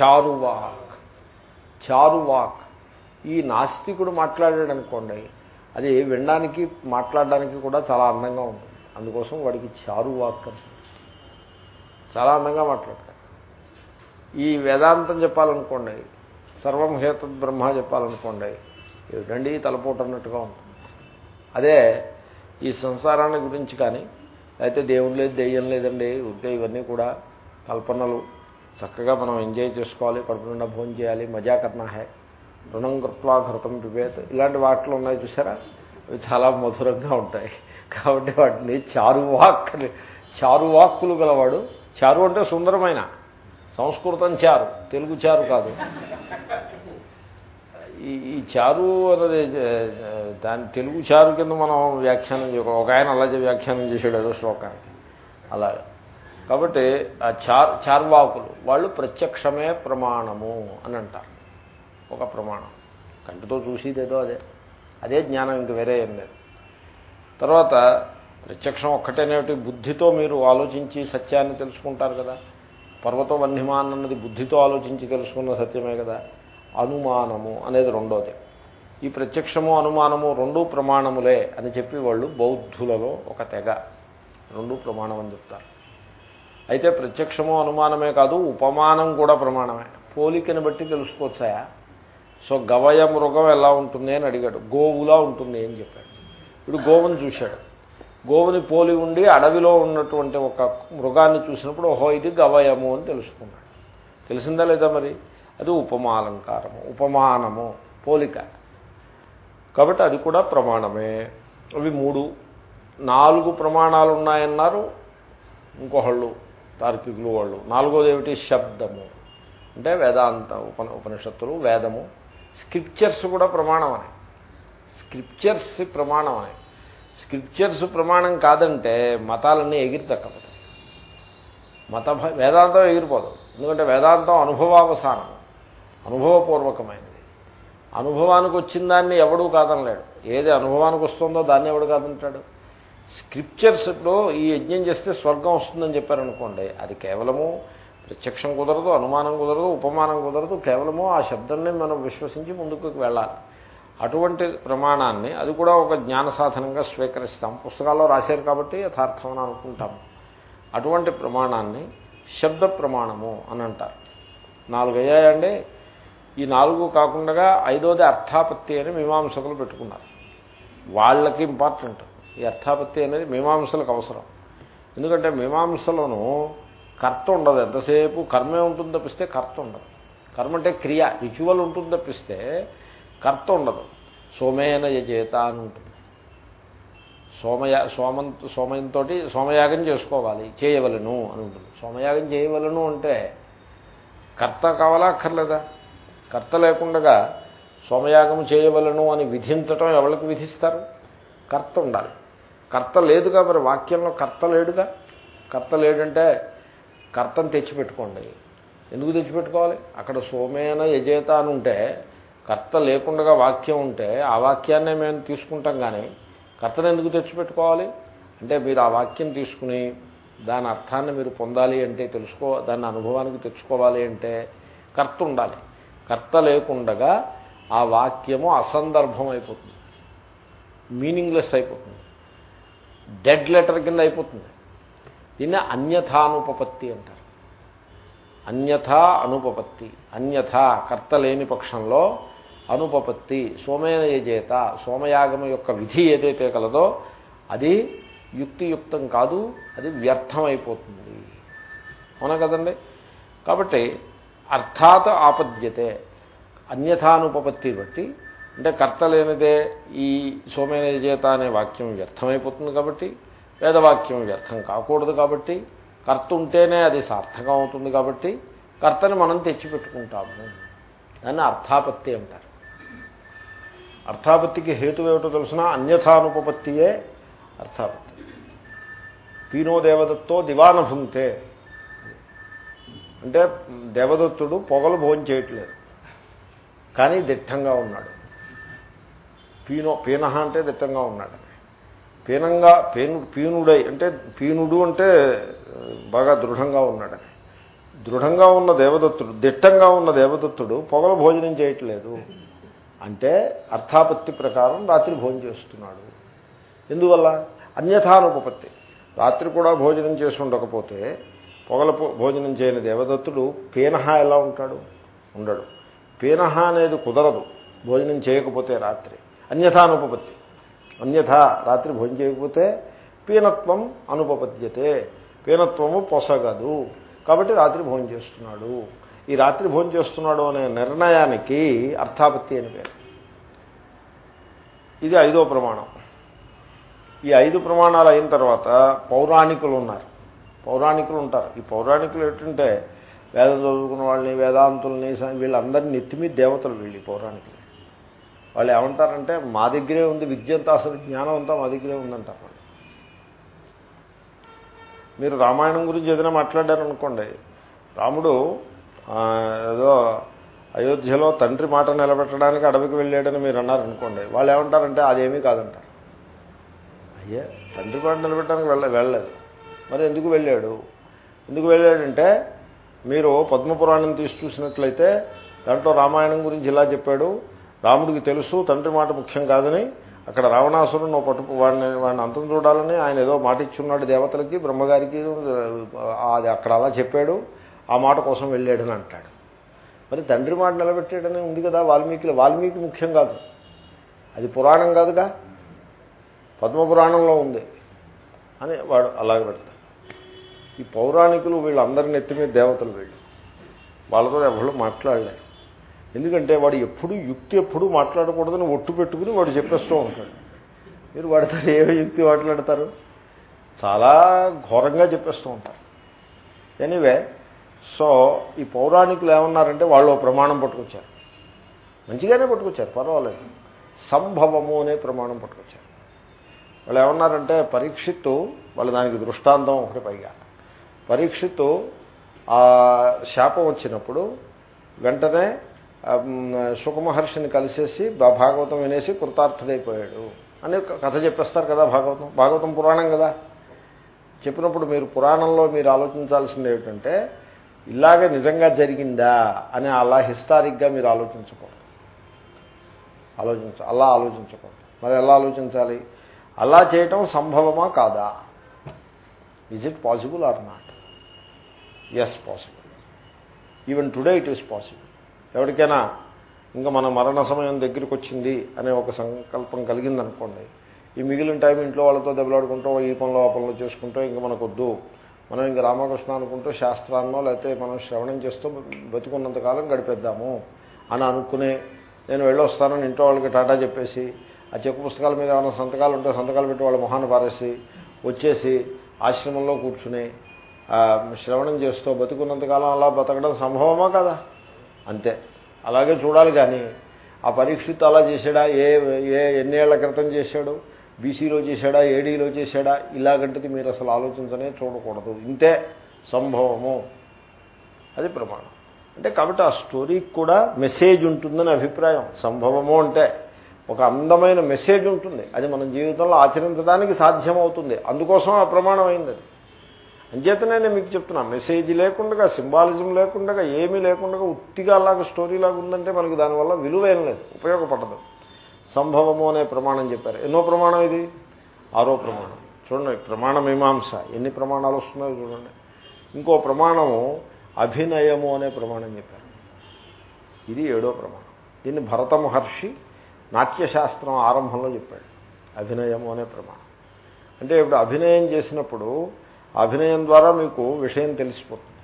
చారువాక్. చారువాక్. ఈ నాస్తికుడు మాట్లాడాడు అనుకోండి అది వినడానికి మాట్లాడడానికి కూడా చాలా అందంగా ఉంటుంది. అందుకోసం వాడికి చారువాక్ అని. చాలా అందంగా మాట్లాడతాడు. ఈ వేదాంతం చెప్పాలనుకోండి సర్వం హేతు బ్రహ్మ చెప్పాలనుకోండి ఏమిటండి తలపోటు అన్నట్టుగా ఉంటుంది. అదే ఈ సంసారాన్ని గురించి కానీ అయితే దేవుడు లేదు దెయ్యం లేదండి. ఉంటే ఇవన్నీ కూడా కల్పనలు. చక్కగా మనం ఎంజాయ్ చేసుకోవాలి కడుపు నిండా భోజనం చేయాలి. మజా హే. రుణం కృత్వా ఘృతం పిబేత్. ఇలాంటి వాటిలో ఉన్నాయి చూసారా? అవి చాలా మధురంగా ఉంటాయి. కాబట్టి వాటిని చారువాక్ చారువాక్కులు గలవాడు. చారు అంటే సుందరమైన. సంస్కృతం చారు. తెలుగు చారు కాదు. ఈ ఈ చారు అన్నది దాని తెలుగు చారు కింద మనం వ్యాఖ్యానం ఒక ఆయన అలాగే వ్యాఖ్యానం చేశాడు ఏదో శ్లోకానికి. అలా కాబట్టి ఆ చార్ చార్వాకులు వాళ్ళు ప్రత్యక్షమే ప్రమాణము అని అంటారు. ఒక ప్రమాణం. కంటితో చూసేదేదో అదే. అదే జ్ఞానం ఇంక వేరే ఏం లేదు. తర్వాత ప్రత్యక్షం ఒక్కటేనేటి బుద్ధితో మీరు ఆలోచించి సత్యాన్ని తెలుసుకుంటారు కదా. పర్వతం వన్యమాన్ అన్నది బుద్ధితో ఆలోచించి తెలుసుకున్న సత్యమే కదా. అనుమానము అనేది రెండోది. ఈ ప్రత్యక్షము అనుమానము రెండు ప్రమాణములే అని చెప్పి వాళ్ళు బౌద్ధులలో ఒక తెగ. రెండు ప్రమాణం అని చెప్తారు. అయితే ప్రత్యక్షము అనుమానమే కాదు ఉపమానం కూడా ప్రమాణమే. పోలికని బట్టి తెలుసుకోవచ్చాయా? సో గవయ మృగం ఎలా ఉంటుంది అని అడిగాడు. గోవులా ఉంటుంది అని చెప్పాడు. ఇప్పుడు గోవుని చూశాడు. గోవుని పోలి ఉండి అడవిలో ఉన్నటువంటి ఒక మృగాన్ని చూసినప్పుడు ఓహో ఇది గవయము అని తెలుసుకున్నాడు. తెలిసిందా లేదా మరి? అది ఉపమాలంకారము ఉపమానము పోలిక. కాబట్టి అది కూడా ప్రమాణమే. అవి మూడు నాలుగు ప్రమాణాలు ఉన్నాయన్నారు ఇంకొకళ్ళు తార్కికులు వాళ్ళు. నాలుగోది ఏమిటి? శబ్దము. అంటే వేదాంత ఉప ఉపనిషత్తులు వేదము. స్క్రిప్చర్స్ కూడా ప్రమాణమని. స్క్రిప్చర్స్ ప్రమాణమని. స్క్రిప్చర్స్ ప్రమాణం కాదంటే మతాలన్నీ ఎగిరి తక్కపోతాయి మత వేదాంతం ఎగిరిపోదు. ఎందుకంటే వేదాంతం అనుభవావసానం. అనుభవపూర్వకమైనది. అనుభవానికి వచ్చిన దాన్ని ఎవడూ కాదనలేడు. ఏది అనుభవానికి వస్తుందో దాన్ని ఎవడు కాదంటాడు? స్క్రిప్చర్స్లో ఈ యజ్ఞం చేస్తే స్వర్గం వస్తుందని చెప్పారనుకోండి అది కేవలము ప్రత్యక్షం కుదరదు అనుమానం కుదరదు ఉపమానం కుదరదు కేవలము ఆ శబ్దాన్ని మనం విశ్వసించి ముందుకు వెళ్ళాలి. అటువంటి ప్రమాణాన్ని అది కూడా ఒక జ్ఞాన సాధనంగా స్వీకరిస్తాం. పుస్తకాల్లో రాశారు కాబట్టి యథార్థం అని అనుకుంటాము అటువంటి ప్రమాణాన్ని శబ్ద ప్రమాణము అని అంటారు. నాలుగు అయ్యాయండి ఈ నాలుగు కాకుండా ఐదోది అర్థాపత్తి అని మీమాంసకులు పెట్టుకున్నారు. వాళ్ళకి ఇంపార్టెంట్. ఈ అర్థాపత్తి అనేది మీమాంసలకు అవసరం. ఎందుకంటే మీమాంసలోను కర్త ఉండదు. ఎంతసేపు కర్మే ఉంటుంది తప్పిస్తే కర్త ఉండదు. కర్మ అంటే క్రియ రిచువల్ ఉంటుంది తప్పిస్తే కర్త ఉండదు. సోమేన యజేత అని ఉంటుంది సోమయా సోమం సోమయంతో సోమయాగం చేసుకోవాలి. చేయవలను అని ఉంటుంది. సోమయాగం చేయవలను అంటే కర్త కావాలా అక్కర్లేదా? కర్త లేకుండా సోమయాగం చేయవలను అని విధించటం ఎవరికి విధిస్తారు? కర్త ఉండాలి. కర్త లేదుగా మరి వాక్యంలో కర్త లేడుగా? కర్త లేడంటే కర్తను తెచ్చిపెట్టుకోండి. ఎందుకు తెచ్చిపెట్టుకోవాలి? అక్కడ సోమేన యజేత అని ఉంటే కర్త లేకుండా వాక్యం ఉంటే ఆ వాక్యాన్నే మేము తీసుకుంటాం కానీ కర్తను ఎందుకు తెచ్చిపెట్టుకోవాలి? అంటే మీరు ఆ వాక్యం తీసుకుని దాని అర్థాన్ని మీరు పొందాలి అంటే తెలుసుకో దాన్ని అనుభవానికి తెచ్చుకోవాలి అంటే కర్త ఉండాలి. కర్త లేకుండగా ఆ వాక్యము అసందర్భం అయిపోతుంది మీనింగ్లెస్ అయిపోతుంది. డెడ్ లెటర్ కింద అయిపోతుంది. దీన్ని అన్యథానుపపత్తి అంటారు. అన్యథా అనుపపత్తి. అన్యథా కర్త లేని పక్షంలో అనుపపత్తి. సోమయజేత సోమయాగం యొక్క విధి ఏదైతే కలదో అది యుక్తియుక్తం కాదు అది వ్యర్థమైపోతుంది. అవునా కదండి? కాబట్టి అర్థాత్ ఆపద్యతే. అన్యథానుపపత్తి బట్టి అంటే కర్త లేనిదే ఈ సోమేనజేత అనే వాక్యం వ్యర్థమైపోతుంది కాబట్టి వేదవాక్యం వ్యర్థం కాకూడదు కాబట్టి కర్త ఉంటేనే అది సార్థకం అవుతుంది కాబట్టి కర్తని మనం తెచ్చిపెట్టుకుంటాము. దాన్ని అర్థాపత్తి అంటారు. అర్థాపత్తికి హేతు ఏమిటో తెలిసిన? అన్యథానుపపత్తియే అర్థాపత్తి. పీనో దేవదత్తో దివానభుంతే అంటే దేవదత్తుడు పొగలు భోజనం చేయట్లేదు. కానీ దిట్టంగా ఉన్నాడు. పీనో పీనహ అంటే దిట్టంగా ఉన్నాడు. పీనంగా పీను పీనుడై అంటే పీనుడు అంటే బాగా దృఢంగా ఉన్నాడని దృఢంగా ఉన్న దేవదత్తుడు దిట్టంగా ఉన్న దేవదత్తుడు పొగలు భోజనం చేయట్లేదు. అంటే అర్థాపత్తి ప్రకారం రాత్రి భోజనం చేస్తున్నాడు. ఎందువల్ల? అన్యథానుపపత్తి. రాత్రి కూడా భోజనం చేసి ఉండకపోతే పొగల భోజనం చేయని దేవదత్తుడు పీనహ ఎలా ఉంటాడు? ఉండడు. పీనహ అనేది కుదరదు. భోజనం చేయకపోతే రాత్రి. అన్యథానుపపత్తి అన్యథ రాత్రి భోజనం చేయకపోతే పీనత్వం అనుపపద్యతే. పీనత్వము పొసగదు. కాబట్టి రాత్రి భోజనం చేస్తున్నాడు. ఈ రాత్రి భోజనం చేస్తున్నాడు అనే నిర్ణయానికి అర్థాపత్తి అని పేరు. ఇది ఐదో ప్రమాణం. ఈ ఐదు ప్రమాణాలు అయిన తర్వాత పౌరాణికులు ఉన్నారు. పౌరాణికులు ఉంటారు. ఈ పౌరాణికులు ఏంటంటే వేదం చదువుకున్న వాళ్ళని వేదాంతుల్ని వీళ్ళందరినీ నెత్తిమీ దేవతలు వీళ్ళు పౌరాణికులు. వాళ్ళు ఏమంటారంటే మా దగ్గరే ఉంది విద్య అంతా అసలు జ్ఞానం అంతా మా దగ్గరే ఉందంటారు వాళ్ళు. మీరు రామాయణం గురించి ఏదైనా మాట్లాడారనుకోండి రాముడు ఏదో అయోధ్యలో తండ్రి మాట నిలబెట్టడానికి అడవికి వెళ్ళాడని మీరు అన్నారనుకోండి వాళ్ళు ఏమంటారంటే అదేమీ కాదంటారు. అయ్యే తండ్రి మాట నిలబెట్టడానికి వెళ్ళ వెళ్ళలేదు. మరి ఎందుకు వెళ్ళాడు? ఎందుకు వెళ్ళాడంటే మీరు పద్మపురాణం తీసి చూసినట్లయితే దాంట్లో రామాయణం గురించి ఇలా చెప్పాడు. రాముడికి తెలుసు తండ్రి మాట ముఖ్యం కాదని అక్కడ రావణాసురుడు పట్టు వాడిని వాడిని అంతం చూడాలని ఆయన ఏదో మాట ఇచ్చున్నాడు దేవతలకి బ్రహ్మగారికి అది అక్కడ అలా చెప్పాడు. ఆ మాట కోసం వెళ్ళాడని అంటాడు. మరి తండ్రి మాట నిలబెట్టాడని ఉంది కదా వాల్మీకి వాల్మీకి ముఖ్యం కాదు. అది పురాణం కాదుగా? పద్మపురాణంలో ఉంది. అని వాడు అలాగే పెడతాడు. ఈ పౌరాణికులు వీళ్ళందరి ఎత్తి మీద దేవతలు వీళ్ళు. వాళ్ళతో ఎవరు మాట్లాడలేరు ఎందుకంటే వాడు ఎప్పుడు యుక్తి ఎప్పుడు మాట్లాడకూడదని ఒట్టు పెట్టుకుని వాడు చెప్పేస్తూ ఉంటాడు. మీరు వాడితో ఏ యుక్తి మాట్లాడతారు? చాలా ఘోరంగా చెప్పేస్తూ ఉంటారు. ఎనీవే సో ఈ పౌరాణికులు ఏమన్నారంటే వాళ్ళు ప్రమాణం పట్టుకొచ్చారు. మంచిగానే పట్టుకొచ్చారు పర్వాలేదు. సంభవము అనే ప్రమాణం పట్టుకొచ్చారు. వాళ్ళు ఏమన్నారంటే పరీక్షిత్తు వాళ్ళు దానికి దృష్టాంతం ఒకటి పైగా. పరీక్షతో ఆ శాపం వచ్చినప్పుడు వెంటనే సుఖమహర్షిని కలిసేసి భాగవతం వినేసి కృతార్థుడైపోయాడు అని కథ చెప్పేస్తారు కదా భాగవతం. భాగవతం పురాణం కదా. చెప్పినప్పుడు మీరు పురాణంలో మీరు ఆలోచించాల్సింది ఏమిటంటే ఇలాగే నిజంగా జరిగిందా అని అలా హిస్టారిక్గా మీరు ఆలోచించకూడదు. ఆలోచించ అలా ఆలోచించకూడదు. మరి ఎలా ఆలోచించాలి? అలా చేయటం సంభవమా కాదా? Is it possible or not yes possible even today it is possible ఎవరికైనా ఇంకా మన మరణ సమయం దగ్గరికి వచ్చింది అనే ఒక సంకల్పం కలిగిందనుకోండి ఈ మిగిలిన టైం ఇంట్లో వాళ్ళతో దెబ్బలాడుకుంటూ ఈ పనులు ఆ పనులు చేసుకుంటూ ఇంకా మనకొద్దు. మనం ఇంకా రామకృష్ణ అనుకుంటూ శాస్త్రాన్నో లేకపోతే మనం శ్రవణం చేస్తూ బతుకున్నంతకాలం గడిపేద్దాము అని అనుకునే నేను వెళ్ళొస్తానని ఇంట్లో వాళ్ళకి టాటా చెప్పేసి ఆ చెక్కు పుస్తకాల మీద ఏమైనా సంతకాలు ఉంటే సంతకాలు పెట్టి వాళ్ళ మొహాన్ని పారేసి వచ్చేసి ఆశ్రమంలో కూర్చుని శ్రవణం చేస్తూ బతుకున్నంతకాలం అలా బతకడం సంభవమా కదా? అంతే. అలాగే చూడాలి కానీ ఆ పరీక్షిత్ అలా చేశాడా? ఏ ఏ ఎన్నేళ్ళ క్రితం చేశాడు? బీసీలో చేశాడా? ఏడీలో చేశాడా? ఇలాగంటిది మీరు అసలు ఆలోచించనే చూడకూడదు. ఇంతే సంభవము. అది ప్రమాణం. అంటే కాబట్టి ఆ స్టోరీకి కూడా మెసేజ్ ఉంటుందని అభిప్రాయం. సంభవము అంటే ఒక అందమైన మెసేజ్ ఉంటుంది. అది మన జీవితంలో ఆచరించడానికి సాధ్యమవుతుంది. అందుకోసం ఆ ప్రమాణం అయింది అది. అంచేతనే నేను మీకు చెప్తున్నా మెసేజ్ లేకుండా సింబాలిజం లేకుండా ఏమీ లేకుండా ఉత్తిగా అలాగ స్టోరీ లాగా ఉందంటే మనకు దానివల్ల విలువేం లేదు ఉపయోగపడదు. సంభవము అనే ప్రమాణం చెప్పారు. ఎన్నో ప్రమాణం ఇది? ఆరో ప్రమాణం. చూడండి ప్రమాణ మీమాంస. ఎన్ని ప్రమాణాలు వస్తున్నాయో చూడండి. ఇంకో ప్రమాణము అభినయము అనే ప్రమాణం చెప్పారు. ఇది ఏడో ప్రమాణం. దీన్ని భరత మహర్షి నాట్యశాస్త్రం ఆరంభంలో చెప్పాడు. అభినయము అనే ప్రమాణం. అంటే ఇప్పుడు అభినయం చేసినప్పుడు అభినయం ద్వారా మీకు విషయం తెలిసిపోతుంది.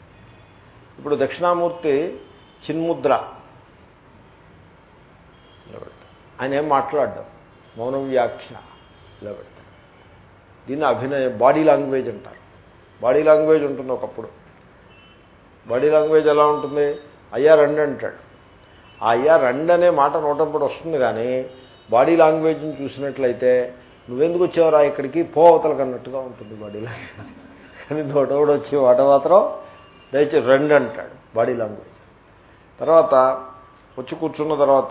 ఇప్పుడు దక్షిణామూర్తి చిన్ముద్ర ఆయన ఏం మాట్లాడడం? మౌనం వ్యాఖ్య ఇలా పెడతాడు దీన్ని అభినయం బాడీ లాంగ్వేజ్ అంటారు. బాడీ లాంగ్వేజ్ ఉంటుంది ఒకప్పుడు. బాడీ లాంగ్వేజ్ ఎలా ఉంటుంది? అయ్యా రండి అంటాడు. ఆ అయ్యా రండి అనే మాట నోటప్పుడు వస్తుంది కానీ బాడీ లాంగ్వేజ్ని చూసినట్లయితే నువ్వెందుకు వచ్చేవరా ఇక్కడికి? పో అవతలకు అన్నట్టుగా ఉంటుంది బాడీ లాంగ్వేజ్. కానీ నోటోడు వచ్చి వాట మాత్రం దయచేసి రండి అంటాడు బాడీ లాంగ్వేజ్. తర్వాత వచ్చి కూర్చున్న తర్వాత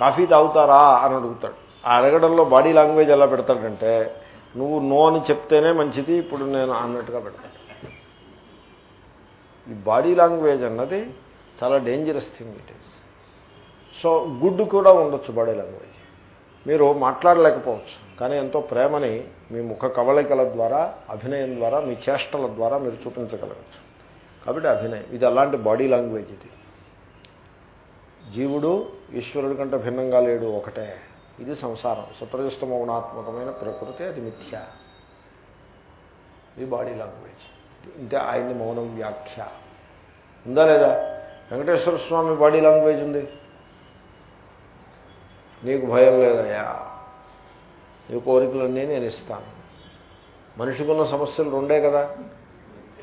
కాఫీ తాగుతారా? అని అడుగుతాడు. ఆ అడగడంలో బాడీ లాంగ్వేజ్ ఎలా పెడతాడంటే నువ్వు నో అని చెప్తేనే మంచిది ఇప్పుడు నేను అన్నట్టుగా పెడతాడు. ఈ బాడీ లాంగ్వేజ్ అన్నది చాలా dangerous thing it is so good కూడా ఉండొచ్చు బాడీ లాంగ్వేజ్. మీరు మాట్లాడలేకపోవచ్చు. కానీ ఎంతో ప్రేమని మీ ముఖ కవళికల ద్వారా అభినయం ద్వారా మీ చేష్టల ద్వారా మీరు చూపించగలగచ్చు. కాబట్టి అభినయం ఇది అలాంటి బాడీ లాంగ్వేజ్ ఇది. జీవుడు ఈశ్వరుడి కంటే భిన్నంగా లేడు ఒకటే. ఇది సంసారం. సప్రజస్త మౌనాత్మకమైన ప్రకృతి అది మిథ్య. ఇది బాడీ లాంగ్వేజ్. ఇంతే ఆయన్ని మౌనం వ్యాఖ్య. ఉందా లేదా? వెంకటేశ్వర స్వామి బాడీ లాంగ్వేజ్ ఉంది? నీకు భయం లేదయా నీ కోరికలన్నీ నేను ఇస్తాను. మనిషికున్న సమస్యలు రెండే కదా.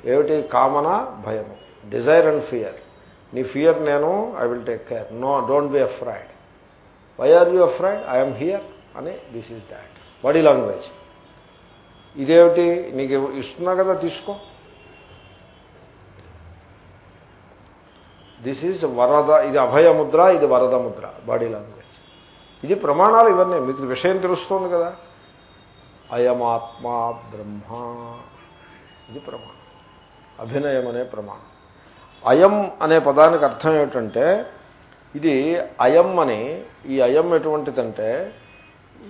ఏమిటి? కామన భయము. డిజైర్ అండ్ ఫియర్ నీ ఫియర్ నేను I will take care no don't be afraid why are you afraid I'm here అని this is that body language ఇదేమిటి? నీకు ఇస్తున్నా కదా తీసుకో. దిస్ ఈజ్ వరద ఇది అభయముద్ర ఇది వరద ముద్ర. బాడీ లాంగ్వేజ్ ఇది ప్రమాణాలు ఇవన్నీ. మీకు విషయం తెలుస్తోంది కదా. అయమాత్మా బ్రహ్మ. ఇది ప్రమాణం. అభినయం అనే ప్రమాణం. అయం అనే పదానికి అర్థం ఏమిటంటే ఇది అయం అని ఈ అయం ఎటువంటిదంటే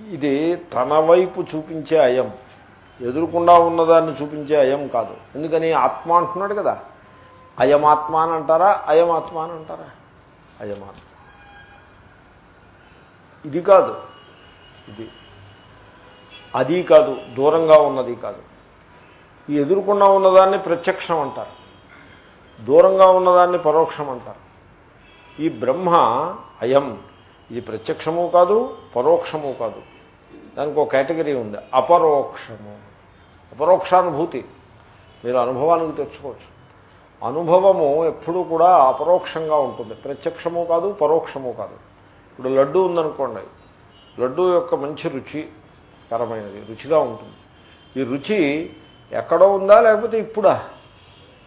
ఇది తన వైపు చూపించే అయం. ఎదురుకుండా ఉన్నదాన్ని చూపించే అయం కాదు. ఎందుకని? ఆత్మ అంటున్నాడు కదా. అయమాత్మ అని అంటారా? అయమాత్మ అని అంటారా? అయమాత్మ. ఇది కాదు. ఇది. అది కాదు. దూరంగా ఉన్నది కాదు. ఈ ఎదుర్కొన్నా ఉన్నదాన్ని ప్రత్యక్షం అంటారు. దూరంగా ఉన్నదాన్ని పరోక్షం అంటారు. ఈ బ్రహ్మ అయం. ఇది ప్రత్యక్షము కాదు పరోక్షము కాదు. దానికి ఒక కేటగిరీ ఉంది. అపరోక్షము. అపరోక్షానుభూతి. మీరు అనుభవానికి తెచ్చుకోవచ్చు. అనుభవము ఎప్పుడూ కూడా అపరోక్షంగా ఉంటుంది. ప్రత్యక్షము కాదు పరోక్షము కాదు. ఇప్పుడు లడ్డు ఉందనుకోండి లడ్డు యొక్క మంచి రుచికరమైనది రుచిగా ఉంటుంది. ఈ రుచి ఎక్కడో ఉందా లేకపోతే ఇప్పుడా?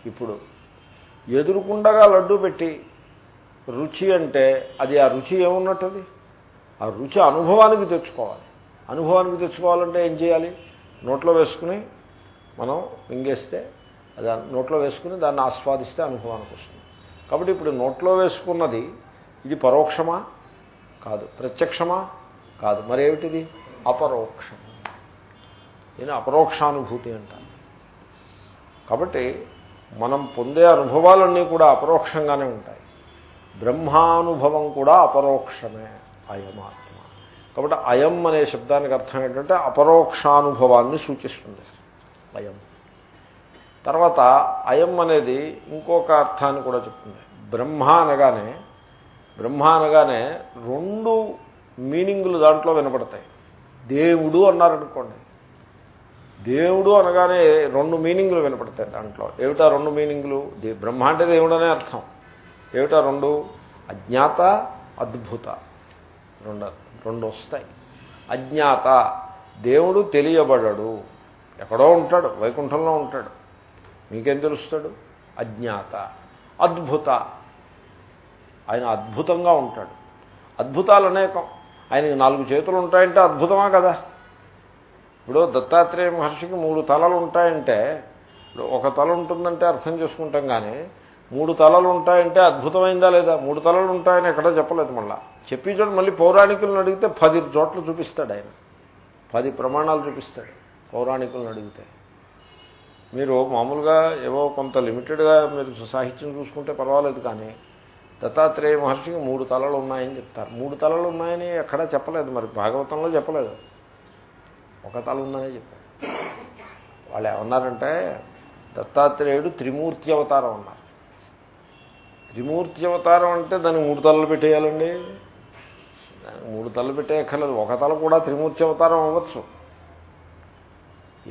ఇప్పుడు. ఎదురుకుండగా లడ్డు పెట్టి రుచి అంటే అది ఆ రుచి ఏమున్నట్టుంది? ఆ రుచి అనుభవానికి తెచ్చుకోవాలి. అనుభవానికి తెచ్చుకోవాలంటే ఏం చేయాలి? నోట్లో వేసుకుని మనం మింగేస్తే అది నోట్లో వేసుకుని దాన్ని ఆస్వాదిస్తే అనుభవానికి వస్తుంది. కాబట్టి ఇప్పుడు నోట్లో వేసుకున్నది ఇది పరోక్షమా? కాదు. ప్రత్యక్షమా? కాదు. మరేమిటిది? అపరోక్షం. దీని అపరోక్షానుభూతి అంటారు. కాబట్టి మనం పొందే అనుభవాలన్నీ కూడా అపరోక్షంగానే ఉంటాయి. బ్రహ్మానుభవం కూడా అపరోక్షమే. అయమాత్మ. కాబట్టి అయం అనే శబ్దానికి అర్థం ఏంటంటే అపరోక్షానుభవాన్ని సూచిస్తుంది. అయం. తర్వాత అయం అనేది ఇంకొక అర్థాన్ని కూడా చెప్తుంది. బ్రహ్మ అనగానే బ్రహ్మ అనగానే రెండు మీనింగులు దాంట్లో వినపడతాయి. దేవుడు అన్నారనుకోండి. దేవుడు అనగానే రెండు మీనింగులు వినపడతాయి దాంట్లో. ఏమిటా రెండు మీనింగులు? బ్రహ్మ అంటే దేవుడు అనే అర్థం. ఏమిటా రెండు? అజ్ఞాత అద్భుత. రెండు రెండు వస్తాయి. అజ్ఞాత దేవుడు తెలియబడడు. ఎక్కడో ఉంటాడు వైకుంఠంలో ఉంటాడు. మీకేం తెలుస్తాడు? అజ్ఞాత. అద్భుత. ఆయన అద్భుతంగా ఉంటాడు. అద్భుతాలు అనేకం. ఆయనకి నాలుగు చేతులు ఉంటాయంటే అద్భుతమా కదా? ఇప్పుడు దత్తాత్రేయ మహర్షికి మూడు తలలు ఉంటాయంటే ఒక తల ఉంటుందంటే అర్థం చేసుకుంటాం కానీ మూడు తలలు ఉంటాయంటే అద్భుతమైందా లేదా? మూడు తలలు ఉంటాయని ఎక్కడా చెప్పలేదు మళ్ళా. చెప్పి చోటు మళ్ళీ పౌరాణికులను అడిగితే పది చోట్ల చూపిస్తాడు ఆయన. పది ప్రమాణాలు చూపిస్తాడు పౌరాణికులను అడిగితే. మీరు మామూలుగా ఏవో కొంత లిమిటెడ్గా మీరు సాహిత్యం చూసుకుంటే పర్వాలేదు కానీ దత్తాత్రేయ మహర్షికి మూడు తలలు ఉన్నాయని చెప్తారు. మూడు తలలు ఉన్నాయని ఎక్కడా చెప్పలేదు మరి. భాగవతంలో చెప్పలేదు. ఒక తల ఉందనే చెప్పారు. వాళ్ళు ఏమన్నారంటే దత్తాత్రేయుడు త్రిమూర్తి అవతారం అన్నారు. త్రిమూర్తి అవతారం అంటే దానికి మూడు తలలు పెట్టేయాలండి. మూడు తలలు పెట్టేయక్కర్లేదు. ఒక తల కూడా త్రిమూర్తి అవతారం అవ్వచ్చు.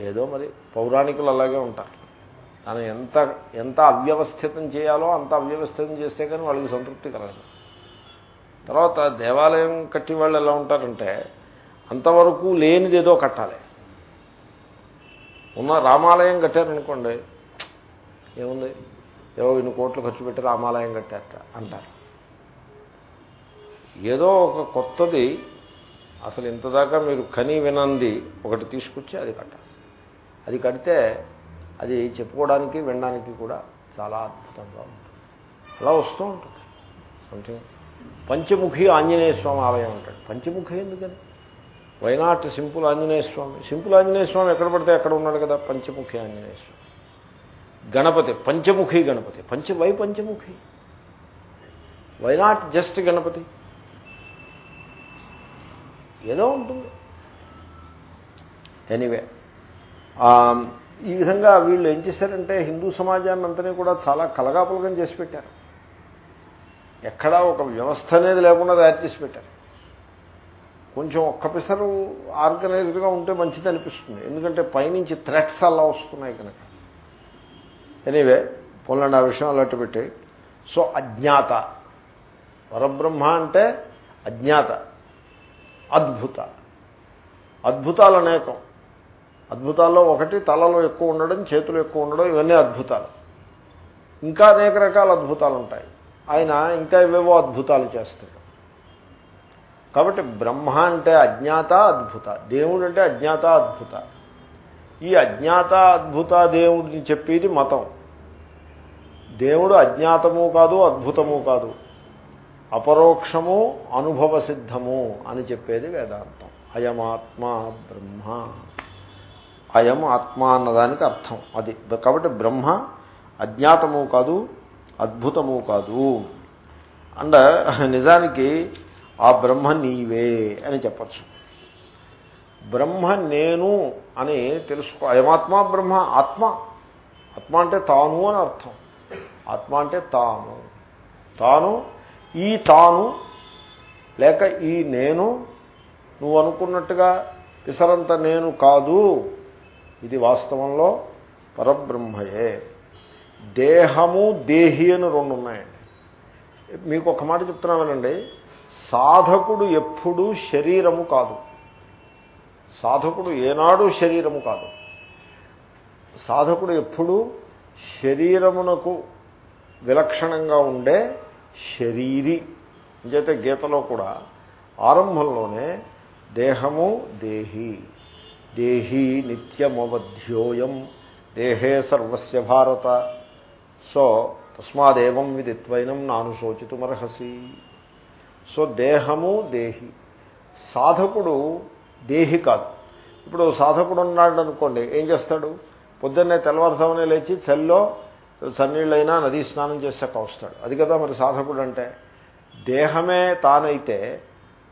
ఏదో మరి పౌరాణికులు అలాగే ఉంటారు. తను ఎంత ఎంత అవ్యవస్థితం చేయాలో అంత అవ్యవస్థితం చేస్తే కానీ వాళ్ళకి సంతృప్తి కలగదు. తర్వాత దేవాలయం కట్టి వాళ్ళు ఎలా ఉంటారంటే అంతవరకు లేనిది ఏదో కట్టాలి. ఉన్న రామాలయం కట్టారనుకోండి ఏముంది? ఏవో ఇన్ని కోట్లు ఖర్చు పెట్టి రామాలయం కట్టారట అంటారు. ఏదో ఒక కొత్తది అసలు ఇంతదాకా మీరు కని వినంది ఒకటి తీసుకొచ్చి అది కట్టాలి. అది కడితే అది చెప్పుకోవడానికి వినడానికి కూడా చాలా అద్భుతంగా ఉంటుంది. అలా వస్తూ ఉంటుంది. సంథింగ్ పంచముఖి ఆంజనేయ స్వామి ఆలయం ఉంటాడు పంచముఖి ఎందుకని? Why not simple Anjaneya Swami? Simple Anjaneya Swami ఎక్కడ పడితే ఎక్కడ ఉన్నాడు కదా పంచముఖి ఆంజనేయ స్వామి. గణపతి పంచముఖి గణపతి. పంచ why Panchamukhi? Why not just Ganapati? ఏదో ఉంటుంది. ఎనీవే um, ఈ విధంగా వీళ్ళు ఏం చేశారంటే హిందూ సమాజాన్ని అంతనే కూడా చాలా కలగాపులకం చేసి పెట్టారు. ఎక్కడా ఒక వ్యవస్థ అనేది లేకుండా తయారు చేసి పెట్టారు. కొంచెం ఒక్క పిసరు ఆర్గనైజ్డ్గా ఉంటే మంచిది అనిపిస్తుంది. ఎందుకంటే పైనుంచి థ్రెట్స్ అలా వస్తున్నాయి కనుక. ఎనీవే పొలండి ఆ విషయం అలాంటి పెట్టి. సో అజ్ఞాత. పరబ్రహ్మ అంటే అజ్ఞాత. అద్భుత. అద్భుతాలు అనేకం. అద్భుతాల్లో ఒకటి తలలో ఎక్కువ ఉండడం చేతులు ఎక్కువ ఉండడం ఇవన్నీ అద్భుతాలు. ఇంకా అనేక రకాల అద్భుతాలు ఉంటాయి. ఆయన ఇంకా ఇవేవో అద్భుతాలు చేస్తాడు. కాబట్టి బ్రహ్మ అంటే అజ్ఞాత అద్భుత. దేవుడు అంటే అజ్ఞాత అద్భుత. ఈ అజ్ఞాత అద్భుత దేవుడిని చెప్పేది మతం. దేవుడు అజ్ఞాతము కాదు అద్భుతము కాదు. అపరోక్షము అనుభవ సిద్ధము అని చెప్పేది వేదాంతం. అయమాత్మ బ్రహ్మ. అయం ఆత్మ అన్నదానికి అర్థం అది. కాబట్టి బ్రహ్మ అజ్ఞాతము కాదు అద్భుతము కాదు. అండ్ నిజానికి ఆ బ్రహ్మ నీవే అని చెప్పచ్చు. బ్రహ్మ నేను అని తెలుసుకో అయమాత్మ బ్రహ్మ ఆత్మ. ఆత్మ అంటే తాను అని అర్థం. ఆత్మ అంటే తాను. తాను ఈ తాను లేక ఈ నేను నువ్వు అనుకున్నట్టుగా ఇసరంత నేను కాదు. ఇది వాస్తవంలో పరబ్రహ్మయే. దేహము దేహి అని రెండు ఉన్నాయండి మీకు ఒక మాట చెప్తున్నానండి. సాధకుడు ఎప్పుడూ శరీరము కాదు. సాధకుడు ఏనాడు శరీరము కాదు. సాధకుడు ఎప్పుడూ శరీరమునకు విలక్షణంగా ఉండే శరీరి. అంచేతే గీతలో కూడా ఆరంభంలోనే దేహము దేహి. దేహీ నిత్యమవధ్యోయం. దేహే సర్వస్య భారత. సో తస్మాదేవం విదిత్వైనం నాను శోచితుమర్హసి. సో దేహము దేహి. సాధకుడు దేహి కాదు. ఇప్పుడు సాధకుడు ఉన్నాడు అనుకోండి ఏం చేస్తాడు? పొద్దున్నే తెల్లవారుసామనే లేచి చల్లో సన్నీళ్ళైనా నదీ స్నానం చేసాక వస్తాడు. అది కదా మరి సాధకుడు అంటే దేహమే తానైతే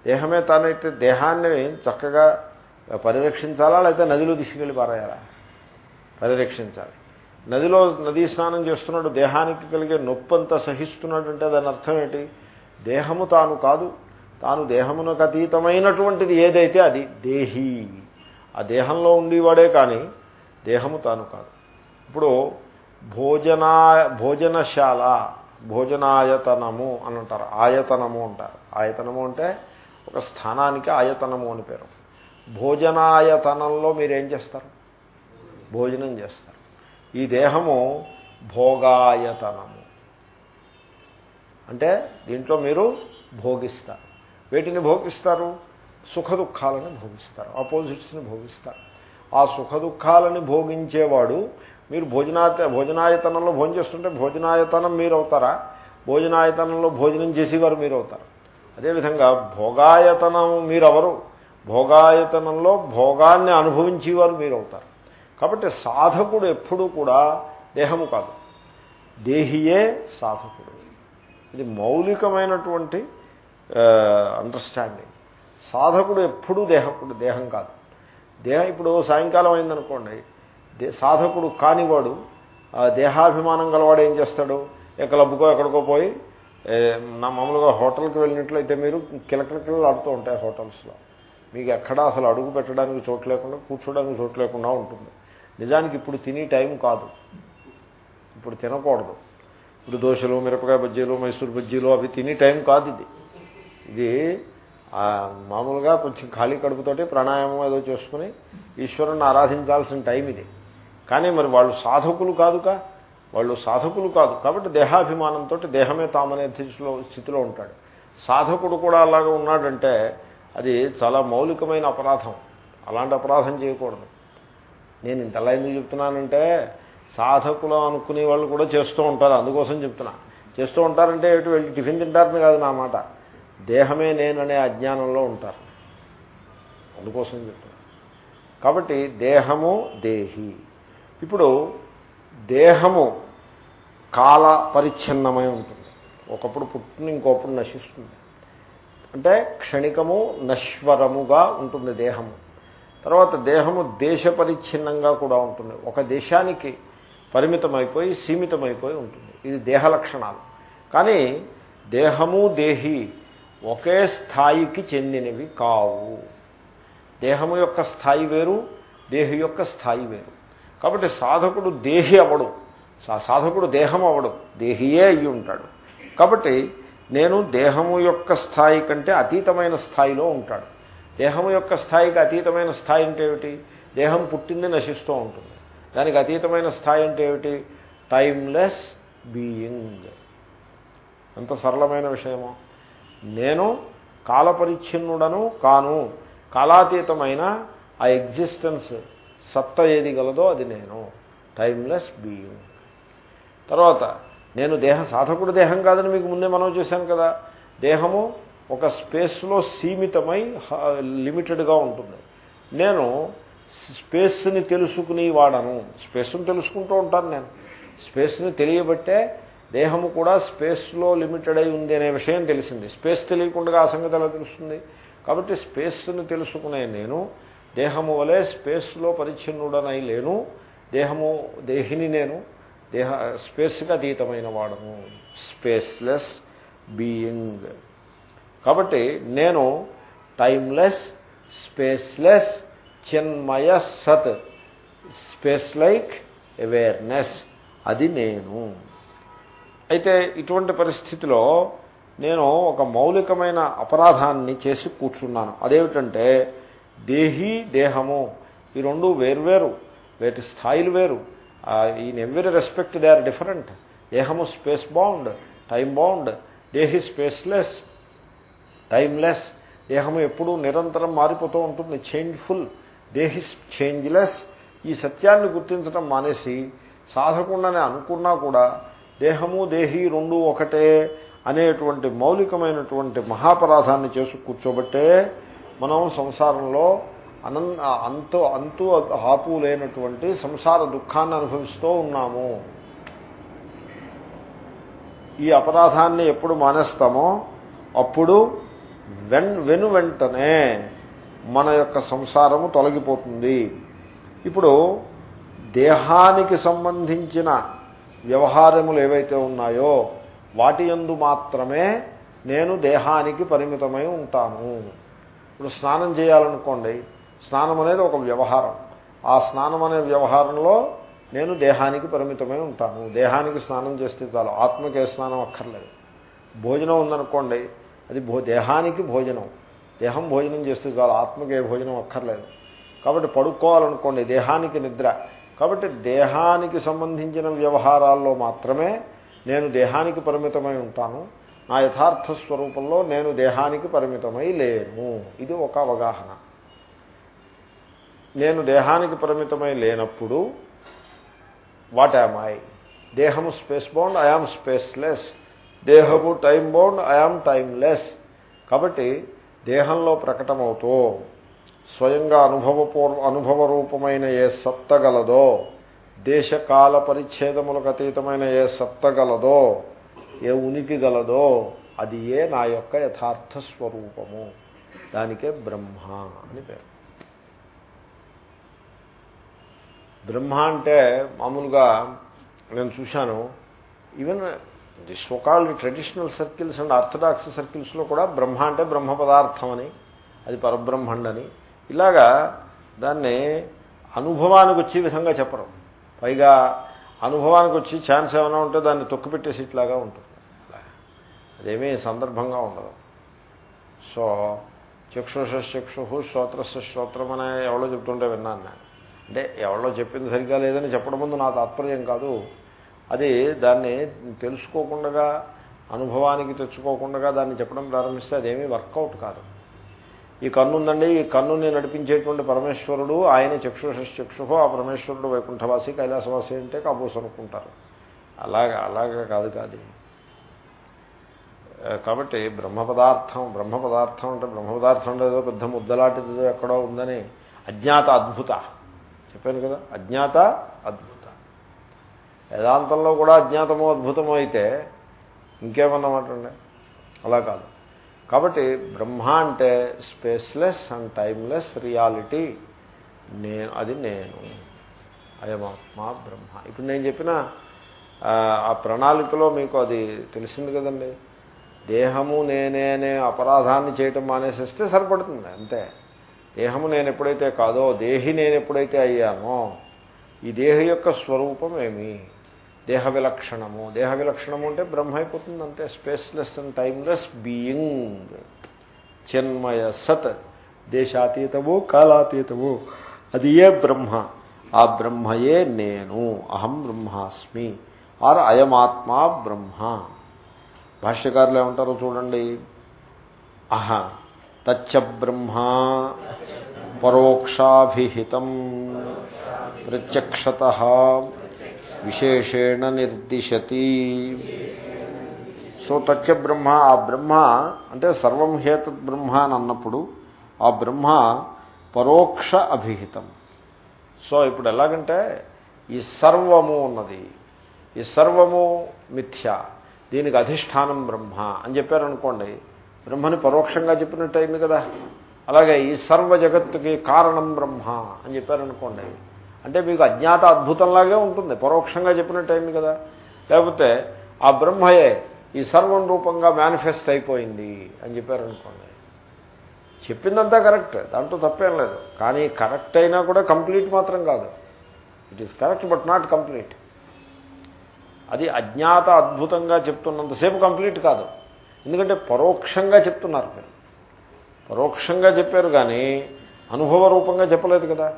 దేహమే తానైతే దేహాన్ని చక్కగా పరిరక్షించాలా లేకపోతే నదిలో తీసుకెళ్ళి పారాయాలా? పరిరక్షించాలి. నదిలో నదీ స్నానం చేస్తున్నాడు దేహానికి కలిగే నొప్పంతా సహిస్తున్నాడు దాని అర్థం ఏంటి? దేహము తాను కాదు తాను దేహమునకు అతీతమైనటువంటిది ఏదైతే అది దేహీ. ఆ దేహంలో ఉండేవాడే కానీ దేహము తాను కాదు. ఇప్పుడు భోజనా భోజనశాల భోజనాయతనము అని అంటారు. ఆయతనము అంటారు. ఆయతనము అంటే ఒక స్థానానికి ఆయతనము అని పేరు. భోజనాయతనంలో మీరేం చేస్తారు? భోజనం చేస్తారు. ఈ దేహము భోగాయతనము. అంటే దీంట్లో మీరు భోగిస్తారు. వేటిని భోగిస్తారు? సుఖ దుఃఖాలను భోగిస్తారు. ఆపోజిట్స్ని భోగిస్తారు. ఆ సుఖ దుఃఖాలని భోగించేవాడు మీరు భోజనా భోజనాయతనంలో భోజనం చేస్తుంటే భోజనాయతనం మీరు అవుతారా భోజనాయతనంలో భోజనం చేసేవారు మీరు అవుతారు అదేవిధంగా భోగాయతనం మీరెవరు. భోగాయతనంలో భోగాన్ని అనుభవించేవారు మీరు అవుతారు కాబట్టి సాధకుడు ఎప్పుడూ కూడా దేహము కాదు. దేహియే సాధకుడు. ఇది మౌలికమైనటువంటి అండర్స్టాండింగ్ సాధకుడు ఎప్పుడూ దేహకుడు దేహం కాదు. దేహం ఇప్పుడు సాయంకాలం అయిందనుకోండి. సాధకుడు కానివాడు దేహాభిమానం గలవాడు ఏం చేస్తాడు? క్లబ్కో ఎక్కడికో పోయి నా మామూలుగా హోటల్కి వెళ్ళినట్లయితే మీరు కిలకిలకిలు ఆడుతూ ఉంటాయి హోటల్స్లో. మీకు ఎక్కడా అసలు అడుగు పెట్టడానికి చోటు లేకుండా కూర్చోడానికి చోటు లేకుండా ఉంటుంది. నిజానికి ఇప్పుడు తినే టైం కాదు. ఇప్పుడు తినకూడదు. ఇప్పుడు దోశలు మిరపకాయ బజ్జీలు మైసూర్ బజ్జీలు అవి తినే టైం కాదు ఇది. ఇది మామూలుగా కొంచెం ఖాళీ కడుపుతోటి ప్రాణాయామం ఏదో చేసుకుని ఈశ్వరుని ఆరాధించాల్సిన టైం ఇది. కానీ మరి వాళ్ళు సాధకులు కాదుగా వాళ్ళు సాధకులు కాదు. కాబట్టి దేహాభిమానంతో దేహమే తామనే స్థితిలో స్థితిలో ఉంటాడు. సాధకుడు కూడా అలాగా ఉన్నాడంటే అది చాలా మౌలికమైన అపరాధం. అలాంటి అపరాధం చేయకూడదు. నేను ఇంతలా ఎందుకు చెప్తున్నానంటే సాధకులు అనుకునే వాళ్ళు కూడా చేస్తూ ఉంటారు. అందుకోసం చెప్తున్నా. చేస్తూ ఉంటారంటే ఎటు వెళ్ళి టిఫిన్ తింటారని కాదు నా మాట. దేహమే నేననే అజ్ఞానంలో ఉంటారు. అందుకోసం చెప్తున్నా. కాబట్టి దేహము దేహి. ఇప్పుడు దేహము కాల పరిచ్ఛిన్నమై ఉంటుంది. ఒకప్పుడు పుట్టిన ఇంకొప్పుడు నశిస్తుంది. అంటే క్షణికము నశ్వరముగా ఉంటుంది దేహము. తర్వాత దేహము దేశ పరిచ్ఛిన్నంగా కూడా ఉంటుంది. ఒక దేశానికి పరిమితమైపోయి సీమితమైపోయి ఉంటుంది. ఇది దేహ లక్షణాలు. కానీ దేహము దేహి ఒకే స్థాయికి చెందినవి కావు. దేహము యొక్క స్థాయి వేరు దేహి యొక్క స్థాయి వేరు. కాబట్టి సాధకుడు దేహి అవడు. సాధకుడు దేహం అవడు. దేహియే అయ్యి ఉంటాడు కాబట్టి నేను దేహము యొక్క స్థాయి కంటే అతీతమైన స్థాయిలో ఉంటాడు దేహము యొక్క స్థాయికి అతీతమైన స్థాయి అంటే ఏమిటి? దేహం పుట్టింది నశిస్తూ ఉంటుంది. దానికి అతీతమైన స్థాయి అంటే ఏమిటి? Timeless being. ఎంత సరళమైన విషయమో. నేను కాలపరిచ్ఛిన్నుడను కాను. కాలాతీతమైన ఆ ఎగ్జిస్టెన్స్ సత్త ఏది గలదో అది నేను. Timeless being. తర్వాత నేను దేహ సాధకుడు దేహం కాదని మీకు ముందే మనం చేశాను కదా. దేహము ఒక స్పేస్లో సీమితమై లిమిటెడ్గా ఉంటుంది. నేను స్పేస్ని తెలుసుకుని వాడను స్పేస్ని తెలుసుకుంటూ ఉంటాను నేను. స్పేస్ని తెలియబట్టే దేహము కూడా స్పేస్లో లిమిటెడ్ అయి ఉంది అనే విషయం తెలిసింది. స్పేస్ తెలియకుండా ఆ సంగతి ఎలా తెలుస్తుంది? కాబట్టి స్పేస్ని తెలుసుకునే నేను దేహము వలె స్పేస్లో పరిచ్ఛిన్నుడనై లేను దేహము దేహిని నేను దేహ స్పేస్కి అతీతమైన వాడను. Spaceless being. కాబట్టి నేను టైమ్లెస్ స్పేస్లెస్ చిన్మయ సత్ స్పేస్ లైక్ అవేర్నెస్. అది నేను. అయితే ఇటువంటి పరిస్థితిలో నేను ఒక మౌలికమైన అపరాధాన్ని చేసి కూర్చున్నాను. అదేమిటంటే దేహి దేహము. ఈ రెండు వేర్వేరు వేటి స్థాయిలు వేరు. In every respect they are different దేహము స్పేస్ బౌండ్ టైం బౌండ్ దేహి స్పేస్లెస్ టైమ్లెస్ దేహము ఎప్పుడూ నిరంతరం మారిపోతూ ఉంటుంది చేంజ్ఫుల్ దేహి చేంజ్లెస్ ఈ సత్యాన్ని గుర్తించడం మానేసి సాధకుండానే అనుకున్నా కూడా దేహము దేహి రెండు ఒకటే అనేటువంటి మౌలికమైనటువంటి మహాపరాధాన్ని చేసి కూర్చోబట్టే మనం సంసారంలో అనం అంతు అంతు హాపు లేనటువంటి సంసార దుఃఖాన్ని అనుభవిస్తూ ఉన్నాము. ఈ అపరాధాన్ని ఎప్పుడు మానేస్తామో అప్పుడు వెన్ వెను వెంటనే మన యొక్క సంసారము తొలగిపోతుంది. ఇప్పుడు దేహానికి సంబంధించిన వ్యవహారములు ఏవైతే ఉన్నాయో వాటి ఎందు మాత్రమే నేను దేహానికి పరిమితమై ఉంటాను. ఇప్పుడు స్నానం చేయాలనుకోండి స్నానం అనేది ఒక వ్యవహారం. ఆ స్నానం అనే వ్యవహారంలో నేను దేహానికి పరిమితమై ఉంటాను. దేహానికి స్నానం చేస్తే చాలు. ఆత్మకే స్నానం అక్కర్లేదు. భోజనం ఉందనుకోండి అది భో దేహానికి భోజనం. దేహం భోజనం చేస్తే చాలు. ఆత్మకే భోజనం అక్కర్లేదు. కాబట్టి పడుకోవాలనుకోండి దేహానికి నిద్ర. కాబట్టి దేహానికి సంబంధించిన వ్యవహారాల్లో మాత్రమే నేను దేహానికి పరిమితమై ఉంటాను. నా యథార్థ స్వరూపంలో నేను దేహానికి పరిమితమై లేను. ఇది ఒక అవగాహన. నేను దేహానికి పరిమితమై లేనప్పుడు వాట్ యామ్ ఐ దేహము space bound I am spaceless దేహము time bound I am timeless కాబట్టి దేహంలో ప్రకటమవుతూ స్వయంగా అనుభవపూర్వ అనుభవ రూపమైన ఏ సత్త గలదో దేశకాల పరిచ్ఛేదములకు అతీతమైన ఏ సత్త గలదో ఏ ఉనికి గలదో అది ఏ నా యొక్క యథార్థ స్వరూపము. దానికే బ్రహ్మ అని పేరు. బ్రహ్మ అంటే మామూలుగా నేను చూశాను. Even the so called traditional circles and orthodox సర్కిల్స్లో కూడా బ్రహ్మ అంటే బ్రహ్మ పదార్థం అని అది పరబ్రహ్మండని. ఇలాగా దాన్ని అనుభవానికి వచ్చే విధంగా చెప్పరు. పైగా అనుభవానికి వచ్చి ఛాన్స్ ఏమైనా ఉంటే దాన్ని తొక్కుపెట్టేసి ఇట్లాగా ఉంటుంది. అదేమీ సందర్భంగా ఉండదు. సో చక్షుషక్షు శ్రోత్రస్య శ్రోత్రం అనే ఎవరో చెప్తుంటే విన్నాను నేను. అంటే ఎవరో చెప్పింది సరిగ్గా లేదని చెప్పడం ముందు నా తాత్పర్యం కాదు. అది దాన్ని తెలుసుకోకుండా అనుభవానికి తెచ్చుకోకుండా దాన్ని చెప్పడం ప్రారంభిస్తే అదేమీ వర్కౌట్ కాదు. ఈ కన్ను ఉందండి ఈ కన్నుని నడిపించేటువంటి పరమేశ్వరుడు ఆయన చక్షుషక్షు ఆ పరమేశ్వరుడు వైకుంఠవాసి కైలాసవాసి అంటే కాబోస్ అనుకుంటారు. అలాగా అలాగా కాదు కాదు. కాబట్టి బ్రహ్మ పదార్థం బ్రహ్మ పదార్థం అంటే బ్రహ్మ పదార్థం ఏదో పెద్ద ముద్దలాంటిదో ఎక్కడో ఉందని అజ్ఞాత అద్భుత. చెప్పాను కదా అజ్ఞాత అద్భుత. వేదాంతంలో కూడా అజ్ఞాతమో అద్భుతమో అయితే ఇంకేమన్నమాట అండి అలా కాదు. కాబట్టి బ్రహ్మ అంటే స్పేస్లెస్ అండ్ టైమ్లెస్ రియాలిటీ. నేను అది నేను. అయమాత్మా బ్రహ్మ. ఇప్పుడు నేను చెప్పిన ఆ ప్రణాళికలో మీకు అది తెలిసింది కదండి. దేహము నేనే అనే అపరాధాన్ని చేయటం మానేసేస్తే సరిపడుతుంది అంతే. దేహము నేను ఎప్పుడైతే కాదో దేహి నేను ఎప్పుడైతే అయ్యానో ఈ దేహ యొక్క స్వరూపం ఏమి? దేహ విలక్షణము. దేహ విలక్షణము అంటే బ్రహ్మ అయిపోతుంది అంతే. Spaceless and timeless being. చిన్మయ సత్. దేశాతీతము కాలాతీతము. అది ఏ బ్రహ్మ? ఆ బ్రహ్మయే నేను. అహం బ్రహ్మాస్మి. ఆర్ అయమాత్మా బ్రహ్మ. భాష్యకారులు ఏమంటారో చూడండి. అహ. తచ్చ బ్రహ్మ పరోక్షాభిహితం ప్రత్యక్షత విశేషేణ నిర్దిశతి. సో తచ్చ బ్రహ్మ ఆ బ్రహ్మ అంటే సర్వం హేత బ్రహ్మ అని అన్నప్పుడు ఆ బ్రహ్మ పరోక్ష అభిహితం. సో ఇప్పుడు ఎలాగంటే ఈ సర్వము ఉన్నది. ఈ సర్వము మిథ్య. దీనికి అధిష్టానం బ్రహ్మ అని చెప్పారనుకోండి బ్రహ్మని పరోక్షంగా చెప్పినట్టు అయింది కదా. అలాగే ఈ సర్వ జగత్తుకి కారణం బ్రహ్మ అని చెప్పారనుకోండి. అంటే మీకు అజ్ఞాత అద్భుతంలాగే ఉంటుంది పరోక్షంగా చెప్పినట్టు అయింది కదా. లేకపోతే ఆ బ్రహ్మయే ఈ సర్వం రూపంగా మేనిఫెస్ట్ అయిపోయింది అని చెప్పారనుకోండి. చెప్పిందంతా కరెక్ట్ దాంట్లో తప్పేం లేదు. కానీ కరెక్ట్ అయినా కూడా కంప్లీట్ మాత్రం కాదు. It is correct but not complete అది అజ్ఞాత అద్భుతంగా చెప్తున్నంతసేపు కంప్లీట్ కాదు. ఎందుకంటే పరోక్షంగా చెప్తున్నారు మీరు. పరోక్షంగా చెప్పారు కానీ అనుభవ రూపంగా చెప్పలేదు కదా.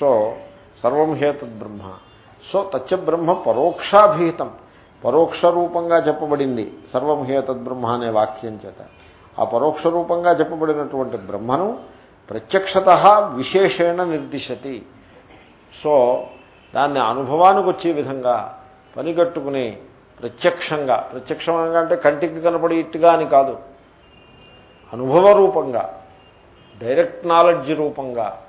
సో సర్వం హేతద్ బ్రహ్మ. సో తచ్చ బ్రహ్మ పరోక్షాభిహితం పరోక్ష రూపంగా చెప్పబడింది సర్వం హేతద్ బ్రహ్మ అనే వాక్యం చేత. ఆ పరోక్ష రూపంగా చెప్పబడినటువంటి బ్రహ్మను ప్రత్యక్షత విశేషేణ నిర్దిశతి. సో దాన్ని అనుభవానికి వచ్చే విధంగా పనిగట్టుకుని ప్రత్యక్షంగా. ప్రత్యక్షంగా అంటే కంటికి కనపడి ఇట్టుగా అని కాదు. అనుభవ రూపంగా డైరెక్ట్ నాలెడ్జ్ రూపంగా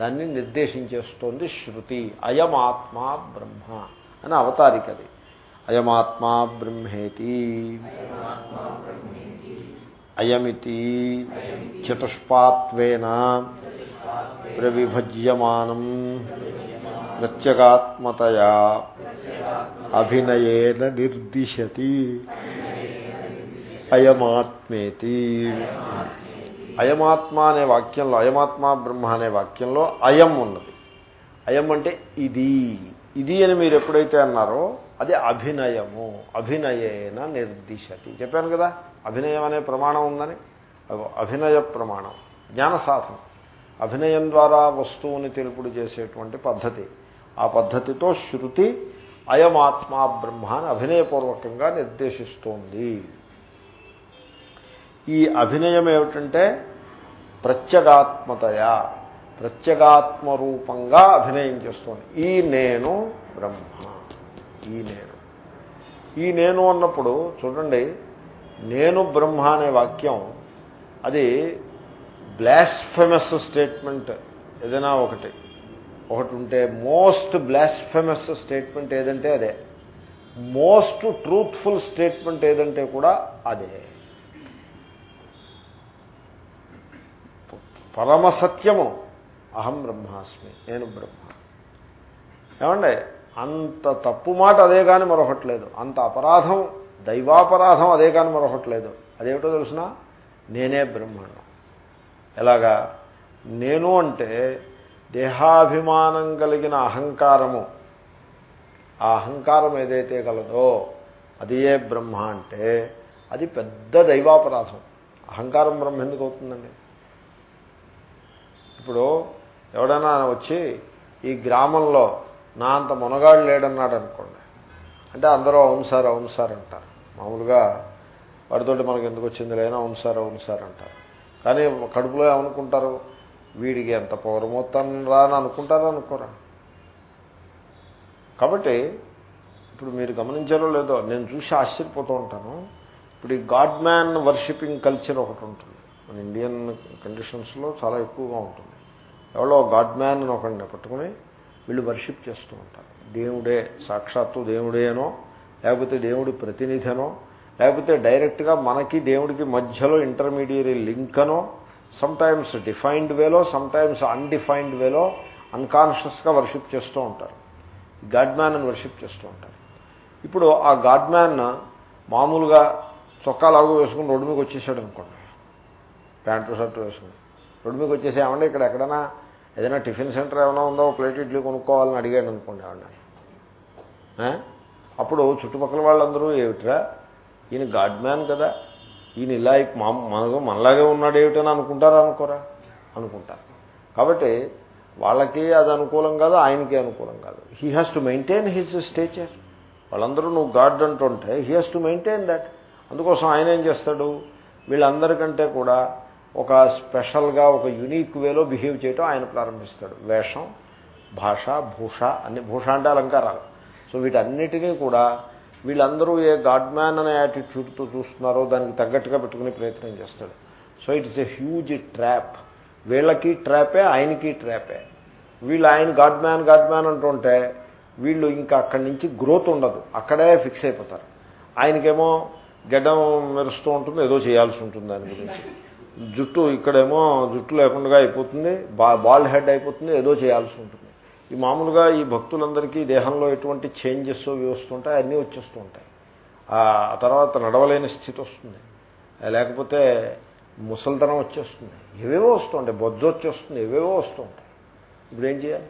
దాన్ని నిర్దేశించేస్తోంది శృతి. అయమాత్మా బ్రహ్మ అని అవతారికది అయమాత్మా బ్రహ్మేతి. అయమితి చతుష్పాత్వేన ప్రవిభజ్యమానం. ప్రత్యేగాత్మతయా అభినయేన నిర్దిశతి అయమాత్మేతి. అయమాత్మ అనే వాక్యంలో అయమాత్మ బ్రహ్మ అనే వాక్యంలో అయం ఉన్నది. అయం అంటే ఇది. ఇది అని మీరు ఎప్పుడైతే అన్నారో అది అభినయము. అభినయేన నిర్దిశతి. చెప్పాను కదా అభినయం అనే ప్రమాణం ఉందని. అభినయ ప్రమాణం జ్ఞాన సాధనం. అభినయం ద్వారా వస్తువుని తెలుపుడు చేసేటువంటి పద్ధతి. ఆ పద్ధతితో శృతి అయమాత్మా బ్రహ్మ అని అభినయపూర్వకంగా నిర్దేశిస్తోంది. ఈ అభినయం ఏమిటంటే ప్రత్యేగాత్మతయా ప్రత్యేగాత్మ రూపంగా అభినయం చేస్తోంది. ఈ నేను బ్రహ్మ ఈ నేను. ఈ నేను అన్నప్పుడు చూడండి నేను బ్రహ్మ అనే వాక్యం అది బ్లాస్ఫెమస్ స్టేట్మెంట్ ఏదైనా ఒకటి. ఒకటి ఉంటే మోస్ట్ బ్లాస్ఫెమస్ స్టేట్మెంట్ ఏదంటే అదే. మోస్ట్ ట్రూత్ఫుల్ స్టేట్మెంట్ ఏదంటే కూడా అదే. పరమ సత్యము. అహం బ్రహ్మాస్మి. నేను బ్రహ్మ. ఏమండి? అంత తప్పు మాట అదే కానీ మరొకట్లేదు అంత అపరాధం దైవాపరాధం అదే కానీ మరొకట్లేదు అదేమిటో తెలిసిన? నేనే బ్రహ్మాండం ఎలాగా? నేను అంటే దేహాభిమానం కలిగిన అహంకారము. ఆ అహంకారం ఏదైతే కలదో అది ఏ బ్రహ్మ అంటే అది పెద్ద దైవాపరాధం. అహంకారం బ్రహ్మ ఎందుకు అవుతుందండి? ఇప్పుడు ఎవడైనా వచ్చి ఈ గ్రామంలో నా అంత మునగాడు లేడన్నాడు అనుకోండి. అంటే అందరూ అవును సార్ అవును సార్ అంటారు. మామూలుగా వాడితోటి మనకు ఎందుకు వచ్చింది? లేనా అవును సార్ అవును సార్ అంటారు. కానీ కడుపులో ఏమనుకుంటారు? వీడికి ఎంత పౌరమోత్తాను రా అని అనుకుంటారా అనుకోరా కాబట్టి ఇప్పుడు మీరు గమనించారో లేదో నేను చూసి ఆశ్చర్యపోతూ ఉంటాను. ఇప్పుడు ఈ గాడ్ మ్యాన్ వర్షిపింగ్ కల్చర్ ఒకటి ఉంటుంది. మన ఇండియన్ కండిషన్స్లో చాలా ఎక్కువగా ఉంటుంది. ఎవరో గాడ్ మ్యాన్ అని ఒకరిని పట్టుకుని వీళ్ళు వర్షిప్ చేస్తూ ఉంటారు. దేవుడే సాక్షాత్తు దేవుడేనో లేకపోతే దేవుడి ప్రతినిధనో లేకపోతే డైరెక్ట్గా మనకి దేవుడికి మధ్యలో ఇంటర్మీడియరీ లింక్ అనో సమ్టైమ్స్ డిఫైన్డ్ వేలో సమ్టైమ్స్ అన్డిఫైన్డ్ వేలో అన్కాన్షియస్గా వర్షిప్ చేస్తూ ఉంటారు. గాడ్ మ్యాన్ అని వర్షిప్ చేస్తూ ఉంటారు. ఇప్పుడు ఆ గాడ్ మ్యాన్ మామూలుగా చొక్కా లాగు వేసుకుని రోడ్డు మీకు వచ్చేసాడు అనుకోండి. ప్యాంటు షర్టు వేసుకుని. రోడ్డు మీకు వచ్చేసి ఏమంటే ఇక్కడ ఎక్కడైనా ఏదైనా టిఫిన్ సెంటర్ ఏమైనా ఉందో? ప్లేట్ ఇడ్లీ కొనుక్కోవాలని అడిగాడు అనుకోండి ఏమన్నా అప్పుడు చుట్టుపక్కల వాళ్ళందరూ ఏమిట్రా? ఈయన గాడ్ మ్యాన్ కదా. ఈయన ఇలా మనకు మనలాగే ఉన్నాడు ఏమిటని అనుకుంటారా అనుకోరా? అనుకుంటారు. కాబట్టి వాళ్ళకి అది అనుకూలం కాదు ఆయనకి అనుకూలం కాదు. He has to maintain his stature వాళ్ళందరూ నువ్వు గాడ్ అంటుంటే he has to maintain that అందుకోసం ఆయన ఏం చేస్తాడు? వీళ్ళందరికంటే కూడా ఒక స్పెషల్గా ఒక యునీక్ వేలో బిహేవ్ చేయటం ఆయన ప్రారంభిస్తాడు. వేషం భాష భూష అన్ని భూష అంటే అలంకారాలు. సో వీటన్నిటినీ కూడా వీళ్ళందరూ ఏ గాడ్ మ్యాన్ అనే యాటిట్యూడ్తో చూస్తున్నారో దానికి తగ్గట్టుగా పెట్టుకునే ప్రయత్నం చేస్తాడు. So it's a huge trap వీళ్ళకి ట్రాపే ఆయనకి ట్రాపే వీళ్ళు ఆయన గాడ్ మ్యాన్ గాడ్ మ్యాన్ అంటుంటే వీళ్ళు ఇంకా అక్కడి నుంచి గ్రోత్ ఉండదు. అక్కడే ఫిక్స్ అయిపోతారు. ఆయనకేమో గడ్డం మెరుస్తూ ఉంటుంది ఏదో చేయాల్సి ఉంటుంది దాని గురించి. జుట్టు ఇక్కడేమో జుట్టు లేకుండా అయిపోతుంది బా బాల్ హెడ్ అయిపోతుంది ఏదో చేయాల్సి ఉంటుంది. ఈ మామూలుగా ఈ భక్తులందరికీ దేహంలో ఎటువంటి చేంజెస్ ఇవి వస్తుంటాయి అన్నీ వచ్చేస్తూ ఉంటాయి. ఆ తర్వాత నడవలేని స్థితి వస్తుంది. లేకపోతే ముసల్తనం వచ్చేస్తుంది. ఏవేవో వస్తుంటాయి బొజ్జ వచ్చేస్తుంది ఏవేవో వస్తుంటాయి ఇప్పుడు ఏం చేయాలి?